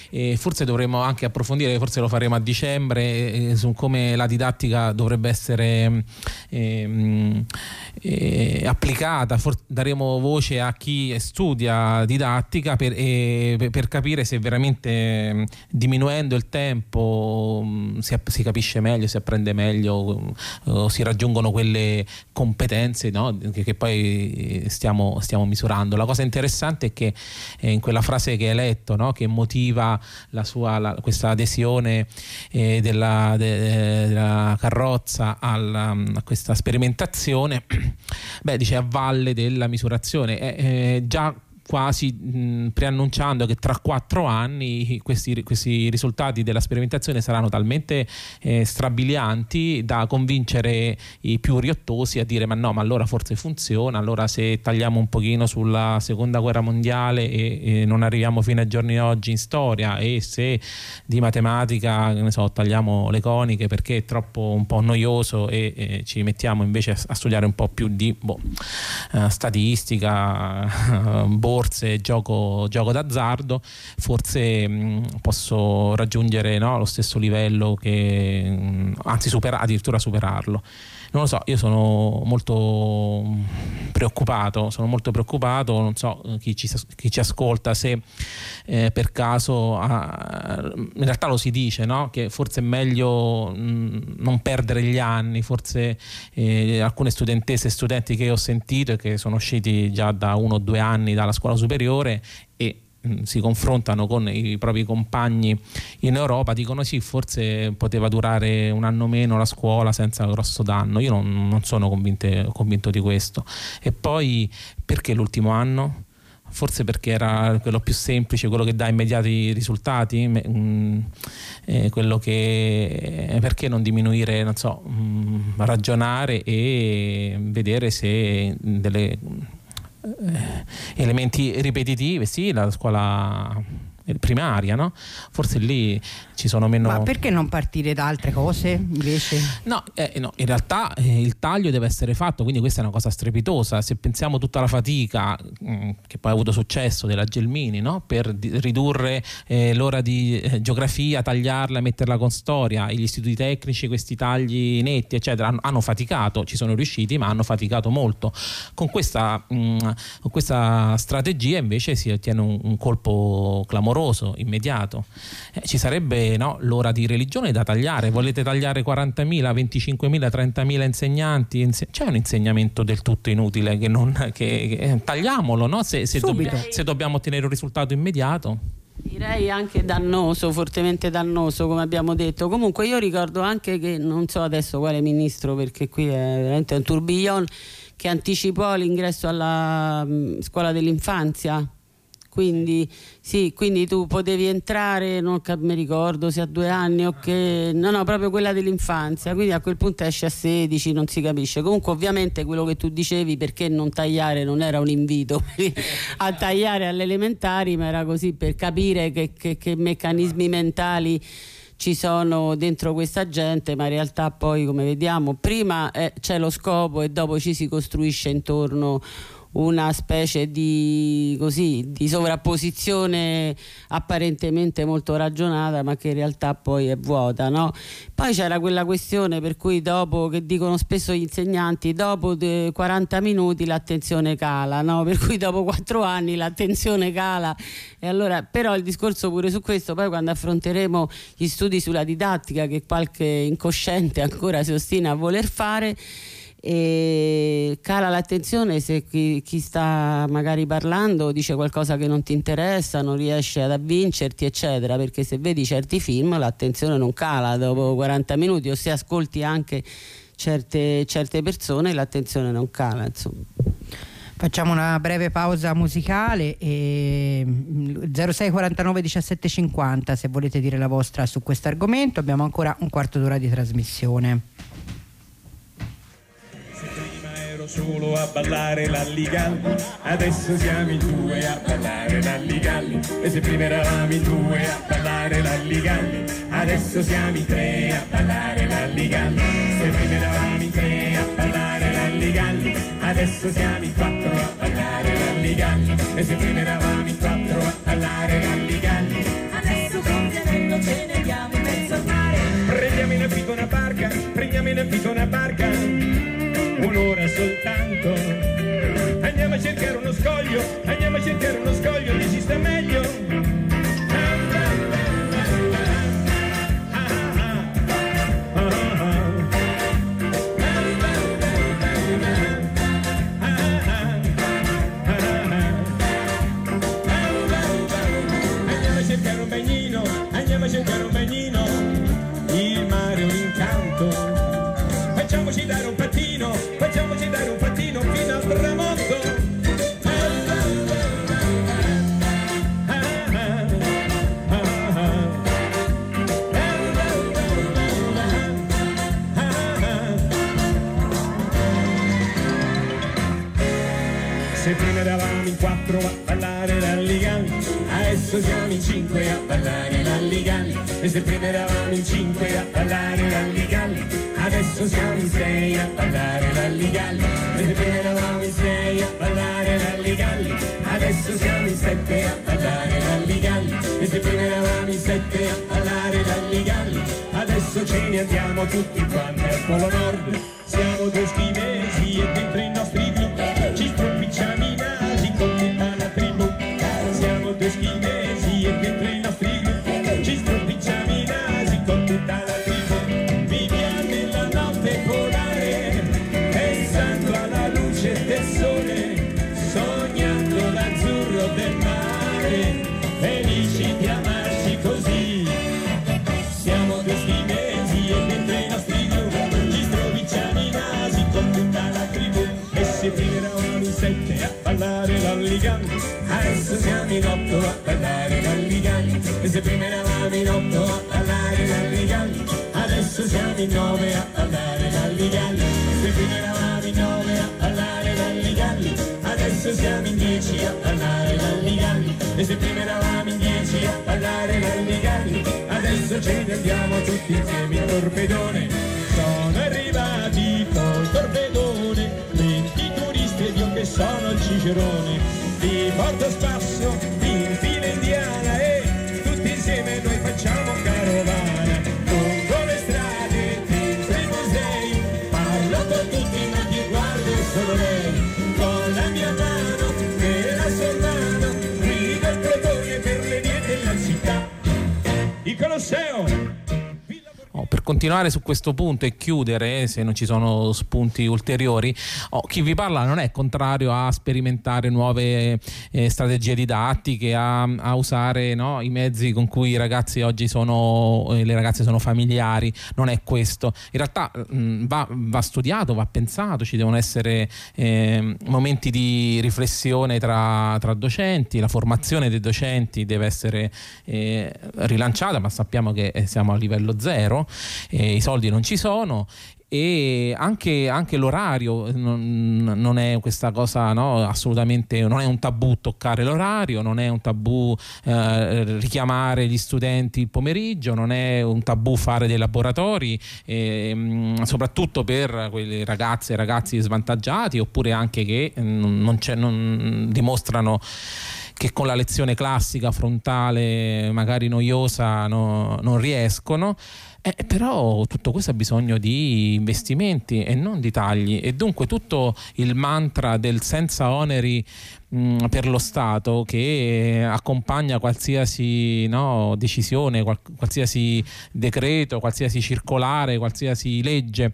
Speaker 6: eh, forse dovremmo anche approfondire, forse lo faremo a dicembre, eh, su come la didattica dovrebbe essere eh, applicata, For- daremo voce a chi studia didattica per, per capire se veramente diminuendo il tempo mm, si, si, capisce meglio, si apprende meglio, mm, si raggiungono quelle competenze no? che, che, poi stiamo, stiamo, misurando. La cosa interessante è che eh, in quella frase che hai letto, no? che motiva la sua, la, questa adesione eh, della, de, della, carrozza alla, a questa sperimentazione, beh, dice a valle della misurazione. Eh, già quasi mh, preannunciando che tra quattro anni questi, questi, risultati della sperimentazione saranno talmente eh, strabilianti da convincere i più riottosi a dire ma no, ma allora forse funziona, allora se tagliamo un pochino sulla seconda guerra mondiale e, e non arriviamo fino ai giorni d'oggi in storia e se di matematica ne so, tagliamo le coniche perché è troppo un po' noioso e, e ci mettiamo invece a, a, studiare un po' più di boh, uh, statistica, boh, borse gioco, gioco d'azzardo, forse mh, posso raggiungere no, lo stesso livello che, mh, anzi supera, addirittura superarlo. Non lo so, io sono molto preoccupato, sono molto preoccupato, non so chi ci, chi ci ascolta se eh, per caso, ah, in realtà lo si dice, no? che forse è meglio mh, non perdere gli anni, forse eh, alcune studentesse e studenti che ho sentito e che sono usciti già da uno o due anni dalla scuola superiore e Mm, si confrontano con i propri compagni in Europa dicono sì forse poteva durare un anno meno la scuola senza grosso danno io non, non sono convinte, convinto di questo e poi perché l'ultimo anno? forse perché era quello più semplice, quello che dà immediati risultati, mm, eh, quello che perché non diminuire, non so, mm, ragionare e vedere se delle eh, elementi ripetitivi, sì, la scuola primaria, no? Forse lì ci sono meno...
Speaker 3: Ma perché non partire da altre cose invece?
Speaker 6: No, eh, no in realtà eh, il taglio deve essere fatto, quindi questa è una cosa strepitosa. Se pensiamo tutta la fatica mh, mm, che poi ha avuto successo della Gelmini no? per di, ridurre eh, l'ora di eh, geografia, tagliarla, metterla con storia, gli istituti tecnici, questi tagli netti, eccetera, hanno, hanno faticato, ci sono riusciti, ma hanno faticato molto. Con questa, mh, mm, con questa strategia invece si ottiene un, un colpo clamoroso, immediato. Eh, ci sarebbe no, l'ora di religione da tagliare, volete tagliare 40.000, 25.000, 30.000 insegnanti? C'è un insegnamento del tutto inutile che non... Che, che, eh, tagliamolo, no? se, se, dobbia, se dobbiamo ottenere un risultato immediato.
Speaker 5: Direi anche dannoso, fortemente dannoso, come abbiamo detto. Comunque io ricordo anche che non so adesso quale ministro, perché qui è veramente un tourbillon, che anticipò l'ingresso alla mh, scuola dell'infanzia quindi, sì, quindi tu potevi entrare, non mi ricordo se a due anni o che, no, no, proprio quella dell'infanzia, quindi a quel punto esce a 16, non si capisce. Comunque ovviamente quello che tu dicevi perché non tagliare non era un invito a tagliare alle elementari, ma era così per capire che, che, che meccanismi mentali ci sono dentro questa gente, ma in realtà poi come vediamo prima eh, c'è lo scopo e dopo ci si costruisce intorno una specie di, così, di sovrapposizione apparentemente molto ragionata ma che in realtà poi è vuota. No? Poi c'era quella questione per cui dopo, che dicono spesso gli insegnanti, dopo 40 minuti l'attenzione cala, no? per cui dopo 4 anni l'attenzione cala. E allora, però il discorso pure su questo, poi quando affronteremo gli studi sulla didattica che qualche incosciente ancora si ostina a voler fare, e cala l'attenzione se chi, chi, sta magari parlando dice qualcosa che non ti interessa, non riesce ad avvincerti, eccetera, perché se vedi certi film l'attenzione non cala dopo 40 minuti o se ascolti anche certe, certe persone l'attenzione non cala. Insomma.
Speaker 3: Facciamo una breve pausa musicale e 06 49 17 50 se volete dire la vostra su questo argomento. Abbiamo ancora un quarto d'ora di trasmissione.
Speaker 8: Solo a ballare l'alligalli Adesso siamo in due a ballare l'alligalli E se prima eravamo in due a ballare l'alligalli Adesso siamo in tre a ballare l'alligalli Se prima eravamo in tre a ballare l'alligalli Adesso siamo in quattro a ballare l'alligalli E se prima eravamo in quattro a ballare l'alligalli
Speaker 9: Adesso con ce ne andiamo in mezzo al mare.
Speaker 8: Prendiamo in affitto una barca, prendiamo in affitto una barca Se prima eravamo in quattro a ballare l'alligalli, adesso siamo in cinque a ballare l'alligalli. E se prima eravamo in cinque a ballare l'alligalli, adesso siamo in sei a ballare l'alligalli. E se prima eravamo in sei a ballare l'alligalli, adesso siamo in sette a ballare l'alligalli. E se prima eravamo in sette a ballare l'alligalli, adesso ce ne andiamo tutti quanti al Polo Nord. Siamo due schivesi prima eravamo in otto a ballare l'alligalli, adesso siamo in nove a ballare l'alligalli. Se prima eravamo in nove a ballare l'alligalli, adesso siamo in dieci a ballare l'alligalli. E se prima eravamo in dieci a adesso ce ne andiamo tutti insieme in torpedone. Sono arrivati col torpedone, 20 turisti ed io che sono il cicerone. Ti porto a Il Colosseo!
Speaker 6: Oh, per continuare su questo punto e chiudere, se non ci sono spunti ulteriori, oh, chi vi parla non è contrario a sperimentare nuove eh, strategie didattiche, a, a usare no, i mezzi con cui i ragazzi oggi sono, eh, le ragazze sono familiari, non è questo. In realtà mh, va, va studiato, va pensato, ci devono essere eh, momenti di riflessione tra, tra docenti, la formazione dei docenti deve essere eh, rilanciata, ma sappiamo che eh, siamo a livello zero eh, i soldi non ci sono e anche, anche l'orario non, non è questa cosa no, assolutamente non è un tabù toccare l'orario non è un tabù eh, richiamare gli studenti il pomeriggio non è un tabù fare dei laboratori ehm, soprattutto per quelle ragazze e ragazzi svantaggiati oppure anche che mm, non, non dimostrano che con la lezione classica frontale magari noiosa no- non riescono eh, però tutto questo ha bisogno di investimenti e non di tagli. E dunque tutto il mantra del senza oneri mh, per lo Stato che accompagna qualsiasi no, decisione, qual- qualsiasi decreto, qualsiasi circolare, qualsiasi legge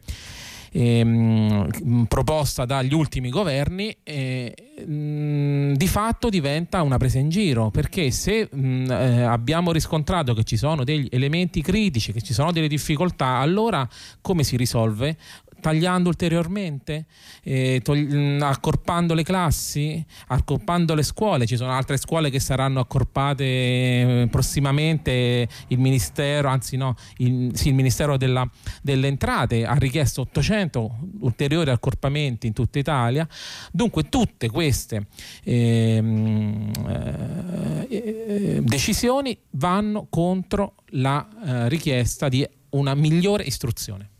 Speaker 6: ehm, proposta dagli ultimi governi eh, mh, di fatto diventa una presa in giro perché se mh, eh, abbiamo riscontrato che ci sono degli elementi critici, che ci sono delle difficoltà, allora come si risolve? Tagliando ulteriormente, eh, togli- mh, accorpando le classi, accorpando le scuole. Ci sono altre scuole che saranno accorpate eh, prossimamente. Il Ministero, anzi no, il, sì, il Ministero della- delle Entrate ha richiesto 800 ulteriori accorpamenti in tutta Italia. Dunque tutte queste ehm, eh, eh, decisioni vanno contro la eh, richiesta di una migliore istruzione.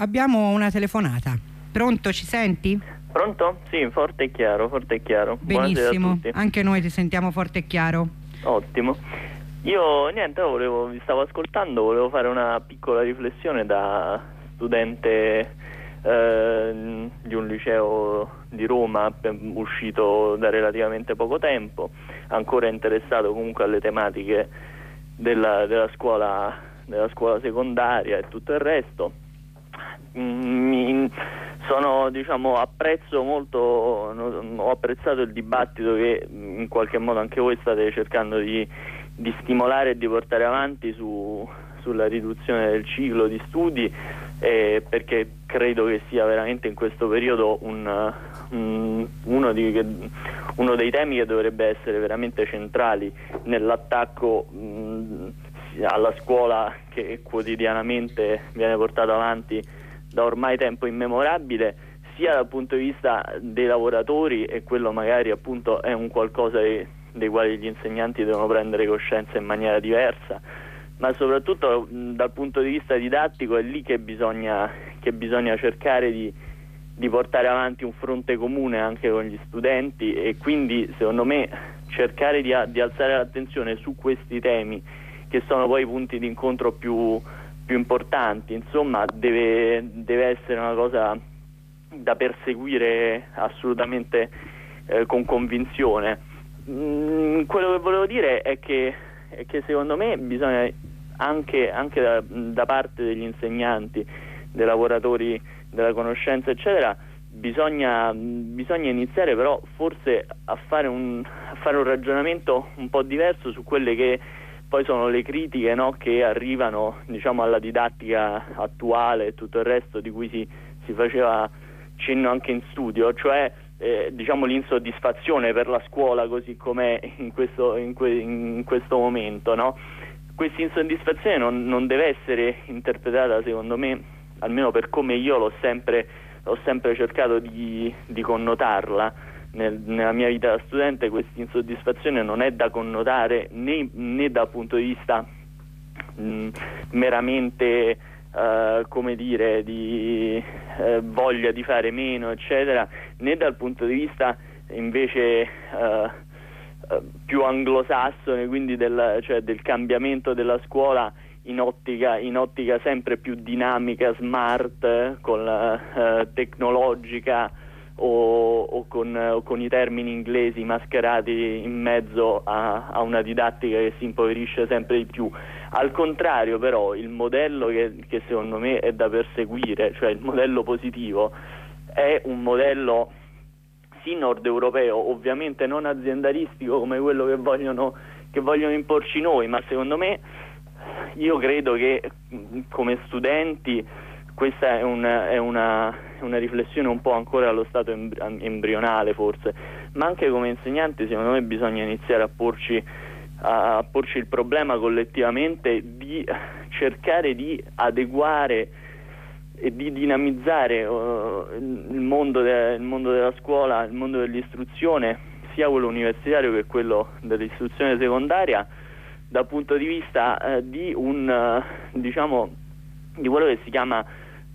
Speaker 3: Abbiamo una telefonata. Pronto, ci senti?
Speaker 10: Pronto? Sì, forte e chiaro, forte e chiaro.
Speaker 3: Benissimo, anche noi ti sentiamo forte e chiaro.
Speaker 10: Ottimo. Io niente, volevo, vi stavo ascoltando, volevo fare una piccola riflessione da studente eh, di un liceo di Roma uscito da relativamente poco tempo, ancora interessato comunque alle tematiche della, della scuola, della scuola secondaria e tutto il resto. Sono diciamo apprezzo molto ho apprezzato il dibattito che in qualche modo anche voi state cercando di, di stimolare e di portare avanti su- sulla riduzione del ciclo di studi eh, perché credo che sia veramente in questo periodo un, un- uno, di- uno dei temi che dovrebbe essere veramente centrali nell'attacco mh, alla scuola che quotidianamente viene portato avanti da ormai tempo immemorabile sia dal punto di vista dei lavoratori e quello magari appunto è un qualcosa di- dei quali gli insegnanti devono prendere coscienza in maniera diversa. Ma soprattutto dal punto di vista didattico è lì che bisogna, che bisogna cercare di, di portare avanti un fronte comune anche con gli studenti e quindi secondo me cercare di, di alzare l'attenzione su questi temi che sono poi i punti di incontro più, più importanti, insomma deve, deve essere una cosa da perseguire assolutamente eh, con convinzione. Mm, quello che volevo dire è che, è che secondo me bisogna anche, anche da, da parte degli insegnanti, dei lavoratori della conoscenza, eccetera, bisogna, bisogna iniziare però forse a fare, un, a fare un ragionamento un po' diverso su quelle che poi sono le critiche no, che arrivano diciamo, alla didattica attuale e tutto il resto di cui si, si faceva cenno anche in studio, cioè eh, diciamo l'insoddisfazione per la scuola così com'è in questo, in que- in questo momento. No? Questa insoddisfazione non, non deve essere interpretata secondo me, almeno per come io l'ho sempre, l'ho sempre cercato di, di connotarla nel- nella mia vita da studente, questa insoddisfazione non è da connotare né, né dal punto di vista mh, meramente eh, come dire di eh, voglia di fare meno eccetera né dal punto di vista invece eh, più anglosassone quindi del, cioè del cambiamento della scuola in ottica, in ottica sempre più dinamica, smart, con tecnologica o, o, con, o, con, i termini inglesi mascherati in mezzo a, a, una didattica che si impoverisce sempre di più. Al contrario però il modello che, che secondo me è da perseguire, cioè il modello positivo, è un modello sì nord europeo, ovviamente non aziendalistico come quello che vogliono, che vogliono imporci noi, ma secondo me io credo che come studenti questa è, una, è una, una, riflessione un po' ancora allo stato embrionale forse, ma anche come insegnanti secondo me bisogna iniziare a porci, a porci il problema collettivamente di cercare di adeguare e di dinamizzare uh, il, mondo de, il, mondo della scuola, il mondo dell'istruzione, sia quello universitario che quello dell'istruzione secondaria, dal punto di vista uh, di un uh, diciamo di quello che si chiama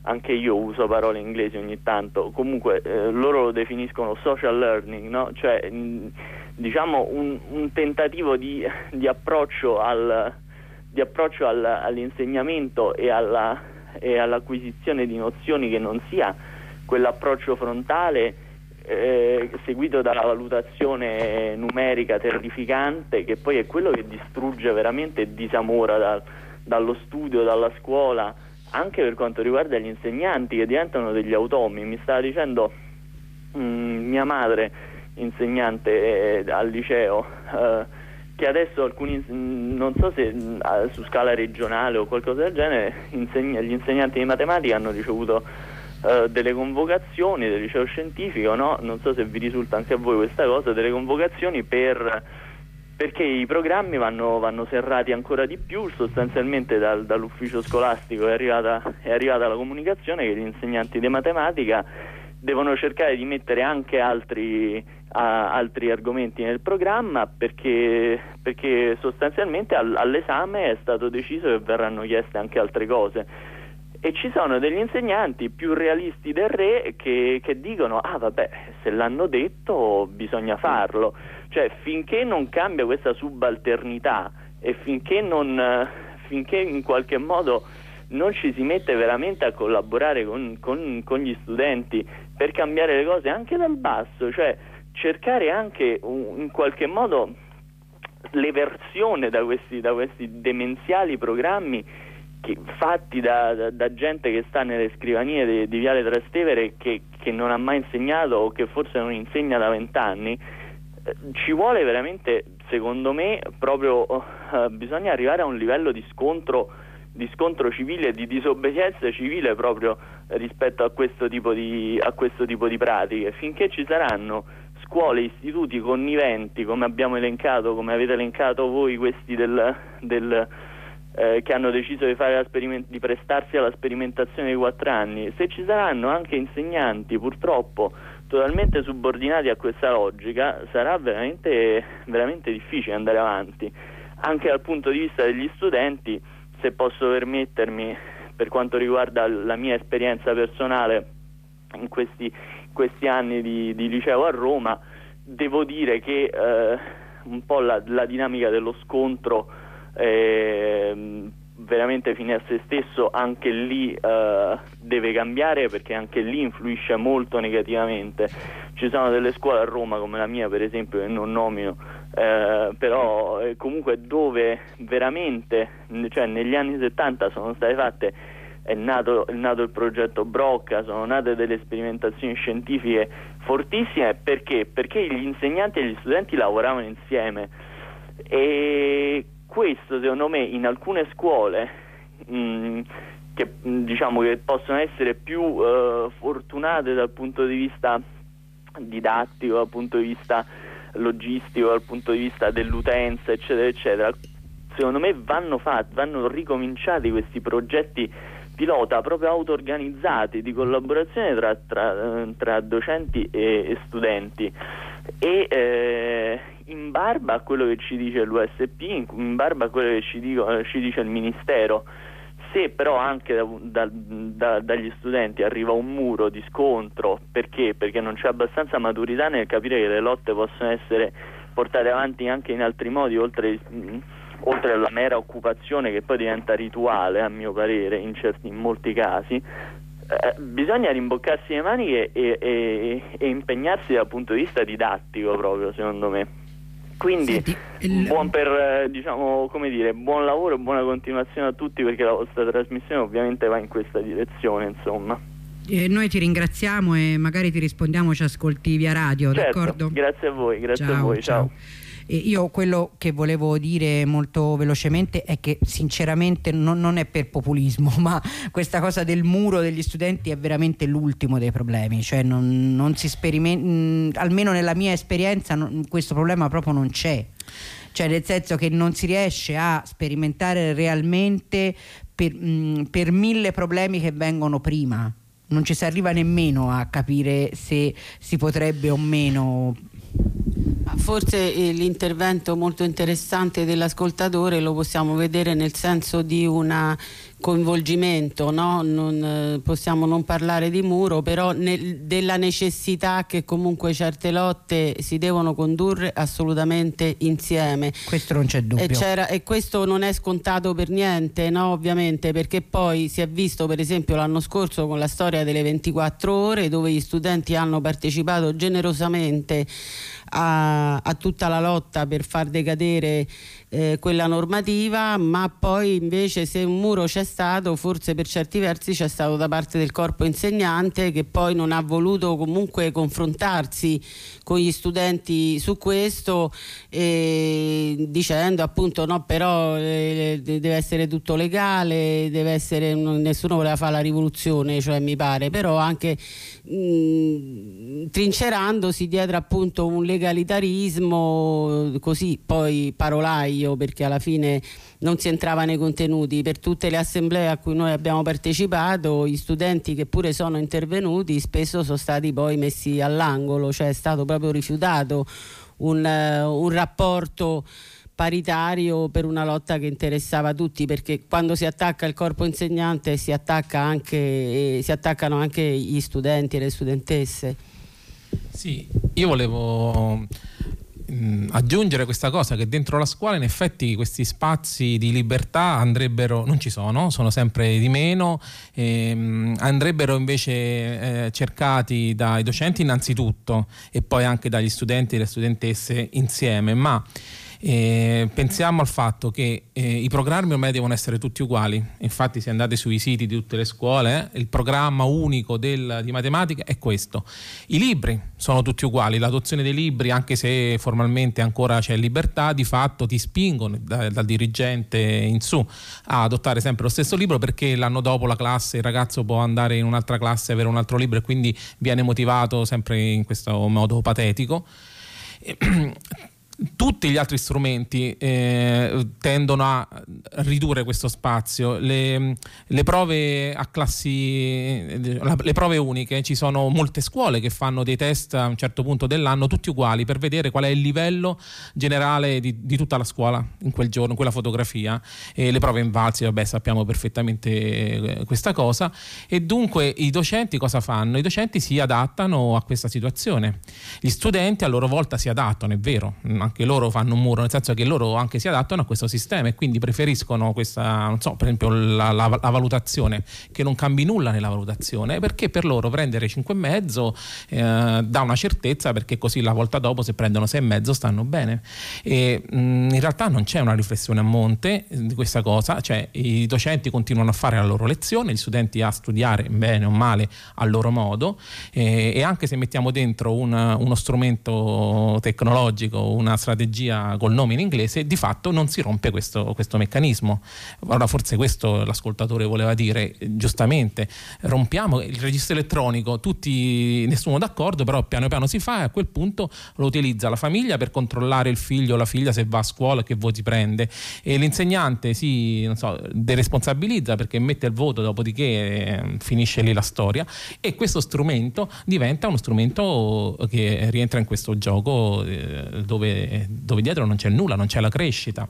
Speaker 10: anche io uso parole inglesi ogni tanto, comunque eh, loro lo definiscono social learning, no? cioè mh, diciamo un, un tentativo di, di, approccio, al, di approccio al, all'insegnamento e, alla, e, all'acquisizione di nozioni che non sia quell'approccio frontale eh, seguito dalla valutazione numerica terrificante che poi è quello che distrugge veramente e disamora da, dallo studio, dalla scuola anche per quanto riguarda gli insegnanti che diventano degli automi. Mi stava dicendo mh, mm, mia madre, insegnante eh, al liceo, eh, che adesso alcuni, mm, non so se mh, mm, su scala regionale o qualcosa del genere, insegna, gli insegnanti di matematica hanno ricevuto eh, delle convocazioni del liceo scientifico, no? non so se vi risulta anche a voi questa cosa, delle convocazioni per perché i programmi vanno, vanno, serrati ancora di più, sostanzialmente dal, dall'ufficio scolastico è arrivata, è arrivata, la comunicazione che gli insegnanti di matematica devono cercare di mettere anche altri, a, altri argomenti nel programma perché, perché sostanzialmente al, all'esame è stato deciso che verranno chieste anche altre cose e ci sono degli insegnanti più realisti del re che, che dicono ah vabbè se l'hanno detto bisogna farlo. Cioè finché non cambia questa subalternità e finché, non, finché in qualche modo non ci si mette veramente a collaborare con, con, con, gli studenti per cambiare le cose anche dal basso, cioè cercare anche un, in qualche modo l'eversione da questi, da questi demenziali programmi che, fatti da, da, da, gente che sta nelle scrivanie di, di Viale Trastevere che, che non ha mai insegnato o che forse non insegna da vent'anni ci vuole veramente, secondo me, proprio uh, bisogna arrivare a un livello di scontro, di scontro civile, di disobbedienza civile proprio rispetto a questo, tipo di, questo tipo di pratiche. Finché ci saranno scuole, istituti conniventi, come abbiamo elencato, come avete elencato voi, questi del, del eh, che hanno deciso di, di prestarsi alla sperimentazione di quattro anni, se ci saranno anche insegnanti, purtroppo, totalmente subordinati a questa logica sarà veramente, veramente difficile andare avanti. Anche dal punto di vista degli studenti, se posso permettermi, per quanto riguarda la mia esperienza personale in questi, questi anni di, di, liceo a Roma, devo dire che eh, un po' la, la, dinamica dello scontro eh, veramente fine a se stesso anche lì eh, deve cambiare perché anche lì influisce molto negativamente. Ci sono delle scuole a Roma come la mia per esempio che non nomino, eh, però eh, comunque dove veramente, cioè negli anni 70 sono state fatte, è nato, è nato il progetto Brocca, sono nate delle sperimentazioni scientifiche fortissime perché? Perché gli insegnanti e gli studenti lavoravano insieme e questo secondo me in alcune scuole mh, mm, che, mm, diciamo, che possono essere più uh, fortunate dal punto di vista didattico, dal punto di vista logistico, dal punto di vista dell'utenza, eccetera, eccetera, secondo me vanno fatti, vanno ricominciati questi progetti pilota proprio auto-organizzati di collaborazione tra, tra, tra docenti e, e studenti. E eh, in barba a quello che ci dice l'USP, in, barba a quello che ci, dico, ci dice il Ministero. Se però anche da- da- da- dagli studenti arriva un muro di scontro, perché? Perché non c'è abbastanza maturità nel capire che le lotte possono essere portate avanti anche in altri modi, oltre, mh, oltre alla mera occupazione che poi diventa rituale, a mio parere, in, certi, in molti casi, eh, bisogna rimboccarsi le maniche e, e- e impegnarsi dal punto di vista didattico proprio, secondo me. Quindi
Speaker 3: Senti, il-
Speaker 10: buon per eh, diciamo come dire, buon lavoro e buona continuazione a tutti perché la vostra trasmissione ovviamente va in questa direzione, insomma.
Speaker 3: Eh, noi ti ringraziamo e magari ti rispondiamo, ci ascolti via radio,
Speaker 10: Certo,
Speaker 3: d'accordo?
Speaker 10: grazie a voi, grazie a voi, ciao.
Speaker 3: E io quello che volevo dire molto velocemente è che sinceramente non, non è per populismo, ma questa cosa del muro degli studenti è veramente l'ultimo dei problemi, cioè non, non si sperimenta, almeno nella mia esperienza non- questo problema proprio non c'è. Cioè nel senso che non si riesce a sperimentare realmente per, mh, per mille problemi che vengono prima. Non ci si arriva nemmeno a capire se si potrebbe o meno
Speaker 5: Forse eh, l'intervento molto interessante dell'ascoltatore lo possiamo vedere nel senso di un coinvolgimento, no? Non, eh, possiamo non parlare di muro, però nel- della necessità che comunque certe lotte si devono condurre assolutamente insieme.
Speaker 3: Questo non c'è dubbio.
Speaker 5: E, e questo non è scontato per niente, no? ovviamente, perché poi si è visto per esempio l'anno scorso con la storia delle 24 ore dove gli studenti hanno partecipato generosamente a, a tutta la lotta per far decadere eh, quella normativa, ma poi invece se un muro c'è stato, forse per certi versi c'è stato da parte del corpo insegnante che poi non ha voluto comunque confrontarsi con gli studenti su questo eh, dicendo appunto no però eh, deve essere tutto legale, deve essere, nessuno voleva fare la rivoluzione, cioè mi pare, però anche mh, trincerandosi dietro appunto un legalitarismo così poi parolaio perché alla fine non si entrava nei contenuti. Per tutte le assemblee a cui noi abbiamo partecipato gli studenti che pure sono intervenuti spesso sono stati poi messi all'angolo cioè è stato proprio rifiutato un, eh, un rapporto paritario per una lotta che interessava tutti perché quando si attacca il corpo insegnante si, attacca anche, eh, si attaccano anche gli studenti e le studentesse.
Speaker 6: Sì, io volevo mh, aggiungere questa cosa che dentro la scuola in effetti questi spazi di libertà andrebbero non ci sono, sono sempre di meno ehm, andrebbero invece eh, cercati dai docenti innanzitutto e poi anche dagli studenti e le studentesse insieme. Ma eh, pensiamo al fatto che eh, i programmi ormai devono essere tutti uguali. Infatti, se andate sui siti di tutte le scuole, eh, il programma unico del- di matematica è questo. I libri sono tutti uguali. L'adozione dei libri, anche se formalmente ancora c'è libertà, di fatto ti spingono da- dal dirigente in su a adottare sempre lo stesso libro perché l'anno dopo la classe, il ragazzo può andare in un'altra classe e avere un altro libro e quindi viene motivato sempre in questo modo patetico. Tutti gli altri strumenti eh, tendono a ridurre questo spazio. Le, le prove a classi, la- le prove uniche, ci sono molte scuole che fanno dei test a un certo punto dell'anno, tutti uguali, per vedere qual è il livello generale di, di tutta la scuola in quel giorno, in quella fotografia. E le prove invalsi, vabbè, sappiamo perfettamente eh, questa cosa. E dunque i docenti cosa fanno? I docenti si adattano a questa situazione. Gli studenti a loro volta si adattano, è vero, anche loro fanno un muro, nel senso che loro anche si adattano a questo sistema e quindi preferiscono questa, non so, per esempio la, la- la valutazione, che non cambi nulla nella valutazione, perché per loro prendere 5,5 eh, dà una certezza perché così la volta dopo se prendono 6,5 stanno bene. E, mh, in realtà non c'è una riflessione a monte eh, di questa cosa, cioè i docenti continuano a fare la loro lezione, gli studenti a studiare bene o male al loro modo eh, e anche se mettiamo dentro un- uno strumento tecnologico, una strategia col nome in inglese, di fatto non si rompe questo, questo meccanismo. Ora forse questo l'ascoltatore voleva dire giustamente, rompiamo il registro elettronico, tutti, nessuno d'accordo, però piano piano si fa e a quel punto lo utilizza la famiglia per controllare il figlio o la figlia se va a scuola che voti prende e l'insegnante si so, deresponsabilizza perché mette il voto, dopodiché eh, finisce lì la storia e questo strumento diventa uno strumento che rientra in questo gioco eh, dove eh, dove dietro non c'è nulla, non c'è la crescita.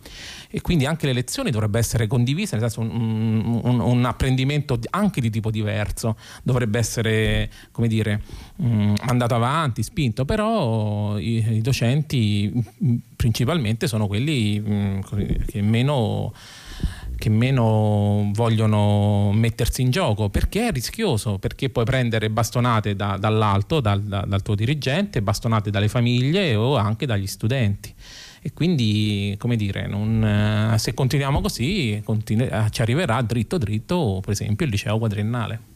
Speaker 6: E quindi anche le lezioni dovrebbe essere condivise, nel senso un, un, un apprendimento anche di tipo diverso. Dovrebbe essere, come dire, mh, mandato avanti, spinto, però i, i docenti principalmente sono quelli mh, che meno che meno vogliono mettersi in gioco perché è rischioso, perché puoi prendere bastonate da- dall'alto, dal, da- dal tuo dirigente, bastonate dalle famiglie o anche dagli studenti. E quindi, come dire, non, eh, se continuiamo così, continu- eh, ci arriverà dritto dritto, per esempio, il liceo quadriennale.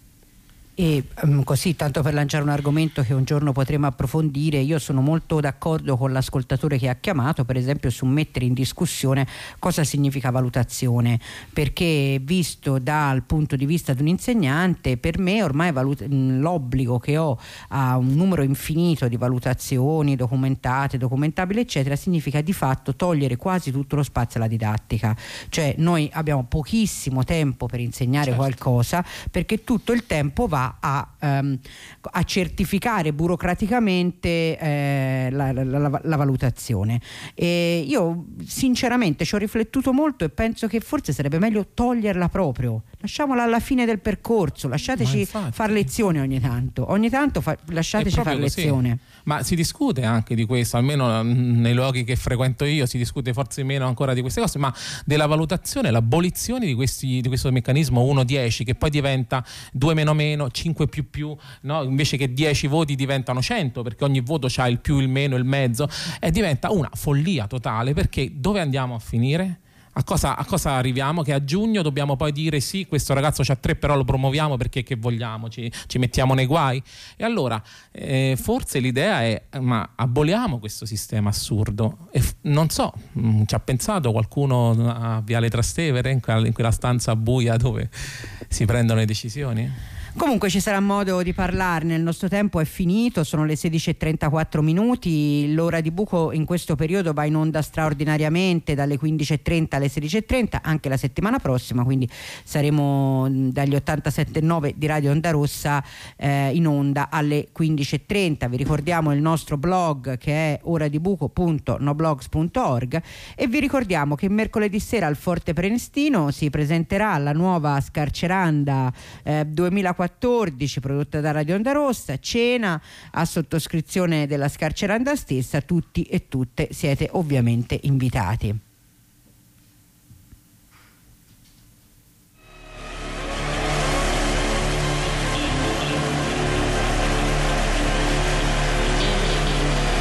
Speaker 3: E um, così, tanto per lanciare un argomento che un giorno potremo approfondire, io sono molto d'accordo con l'ascoltatore che ha chiamato, per esempio, su mettere in discussione cosa significa valutazione, perché visto dal punto di vista di un insegnante, per me ormai valut- l'obbligo che ho a un numero infinito di valutazioni documentate, documentabili, eccetera, significa di fatto togliere quasi tutto lo spazio alla didattica. Cioè noi abbiamo pochissimo tempo per insegnare
Speaker 6: Certo.
Speaker 3: qualcosa perché tutto il tempo va a, ehm, a certificare burocraticamente eh, la, la- la- la valutazione. E io sinceramente ci ho riflettuto molto e penso che forse sarebbe meglio toglierla proprio. Lasciamola alla fine del percorso, lasciateci fare lezione ogni tanto. Ogni tanto fa- lasciateci
Speaker 6: così.
Speaker 3: lezione.
Speaker 6: Ma si discute anche di questo, almeno mm, nei luoghi che frequento io si discute forse meno ancora di queste cose, ma della valutazione, l'abolizione di, questi- di questo meccanismo 1-10 che poi diventa 2 meno meno, 5 più più, no? invece che 10 voti diventano 100 perché ogni voto ha il più, il meno, il mezzo e diventa una follia totale perché dove andiamo a finire? A cosa, a cosa arriviamo? Che a giugno dobbiamo poi dire sì, questo ragazzo c'ha tre, però lo promuoviamo perché che vogliamo, ci, ci mettiamo nei guai. E allora eh, forse l'idea è, ma aboliamo questo sistema assurdo. E f- non so, mh, ci ha pensato qualcuno a Viale Trastevere, in quella, in quella stanza buia dove si prendono le decisioni?
Speaker 3: Comunque ci sarà modo di parlarne, il nostro tempo è finito, sono le 16.34 minuti, l'ora di buco in questo periodo va in onda straordinariamente dalle 15.30 alle 16.30 anche la settimana prossima, quindi saremo mh, dagli 87.9 di Radio Onda Rossa eh, in onda alle 15.30. Vi ricordiamo il nostro blog che è oradibuco.noblogs.org e vi ricordiamo che mercoledì sera al Forte Prenestino si presenterà la nuova Scarceranda eh, 2014 prodotta da Radio Onda Rossa, cena a sottoscrizione della Scarceranda stessa, tutti e tutte siete ovviamente invitati.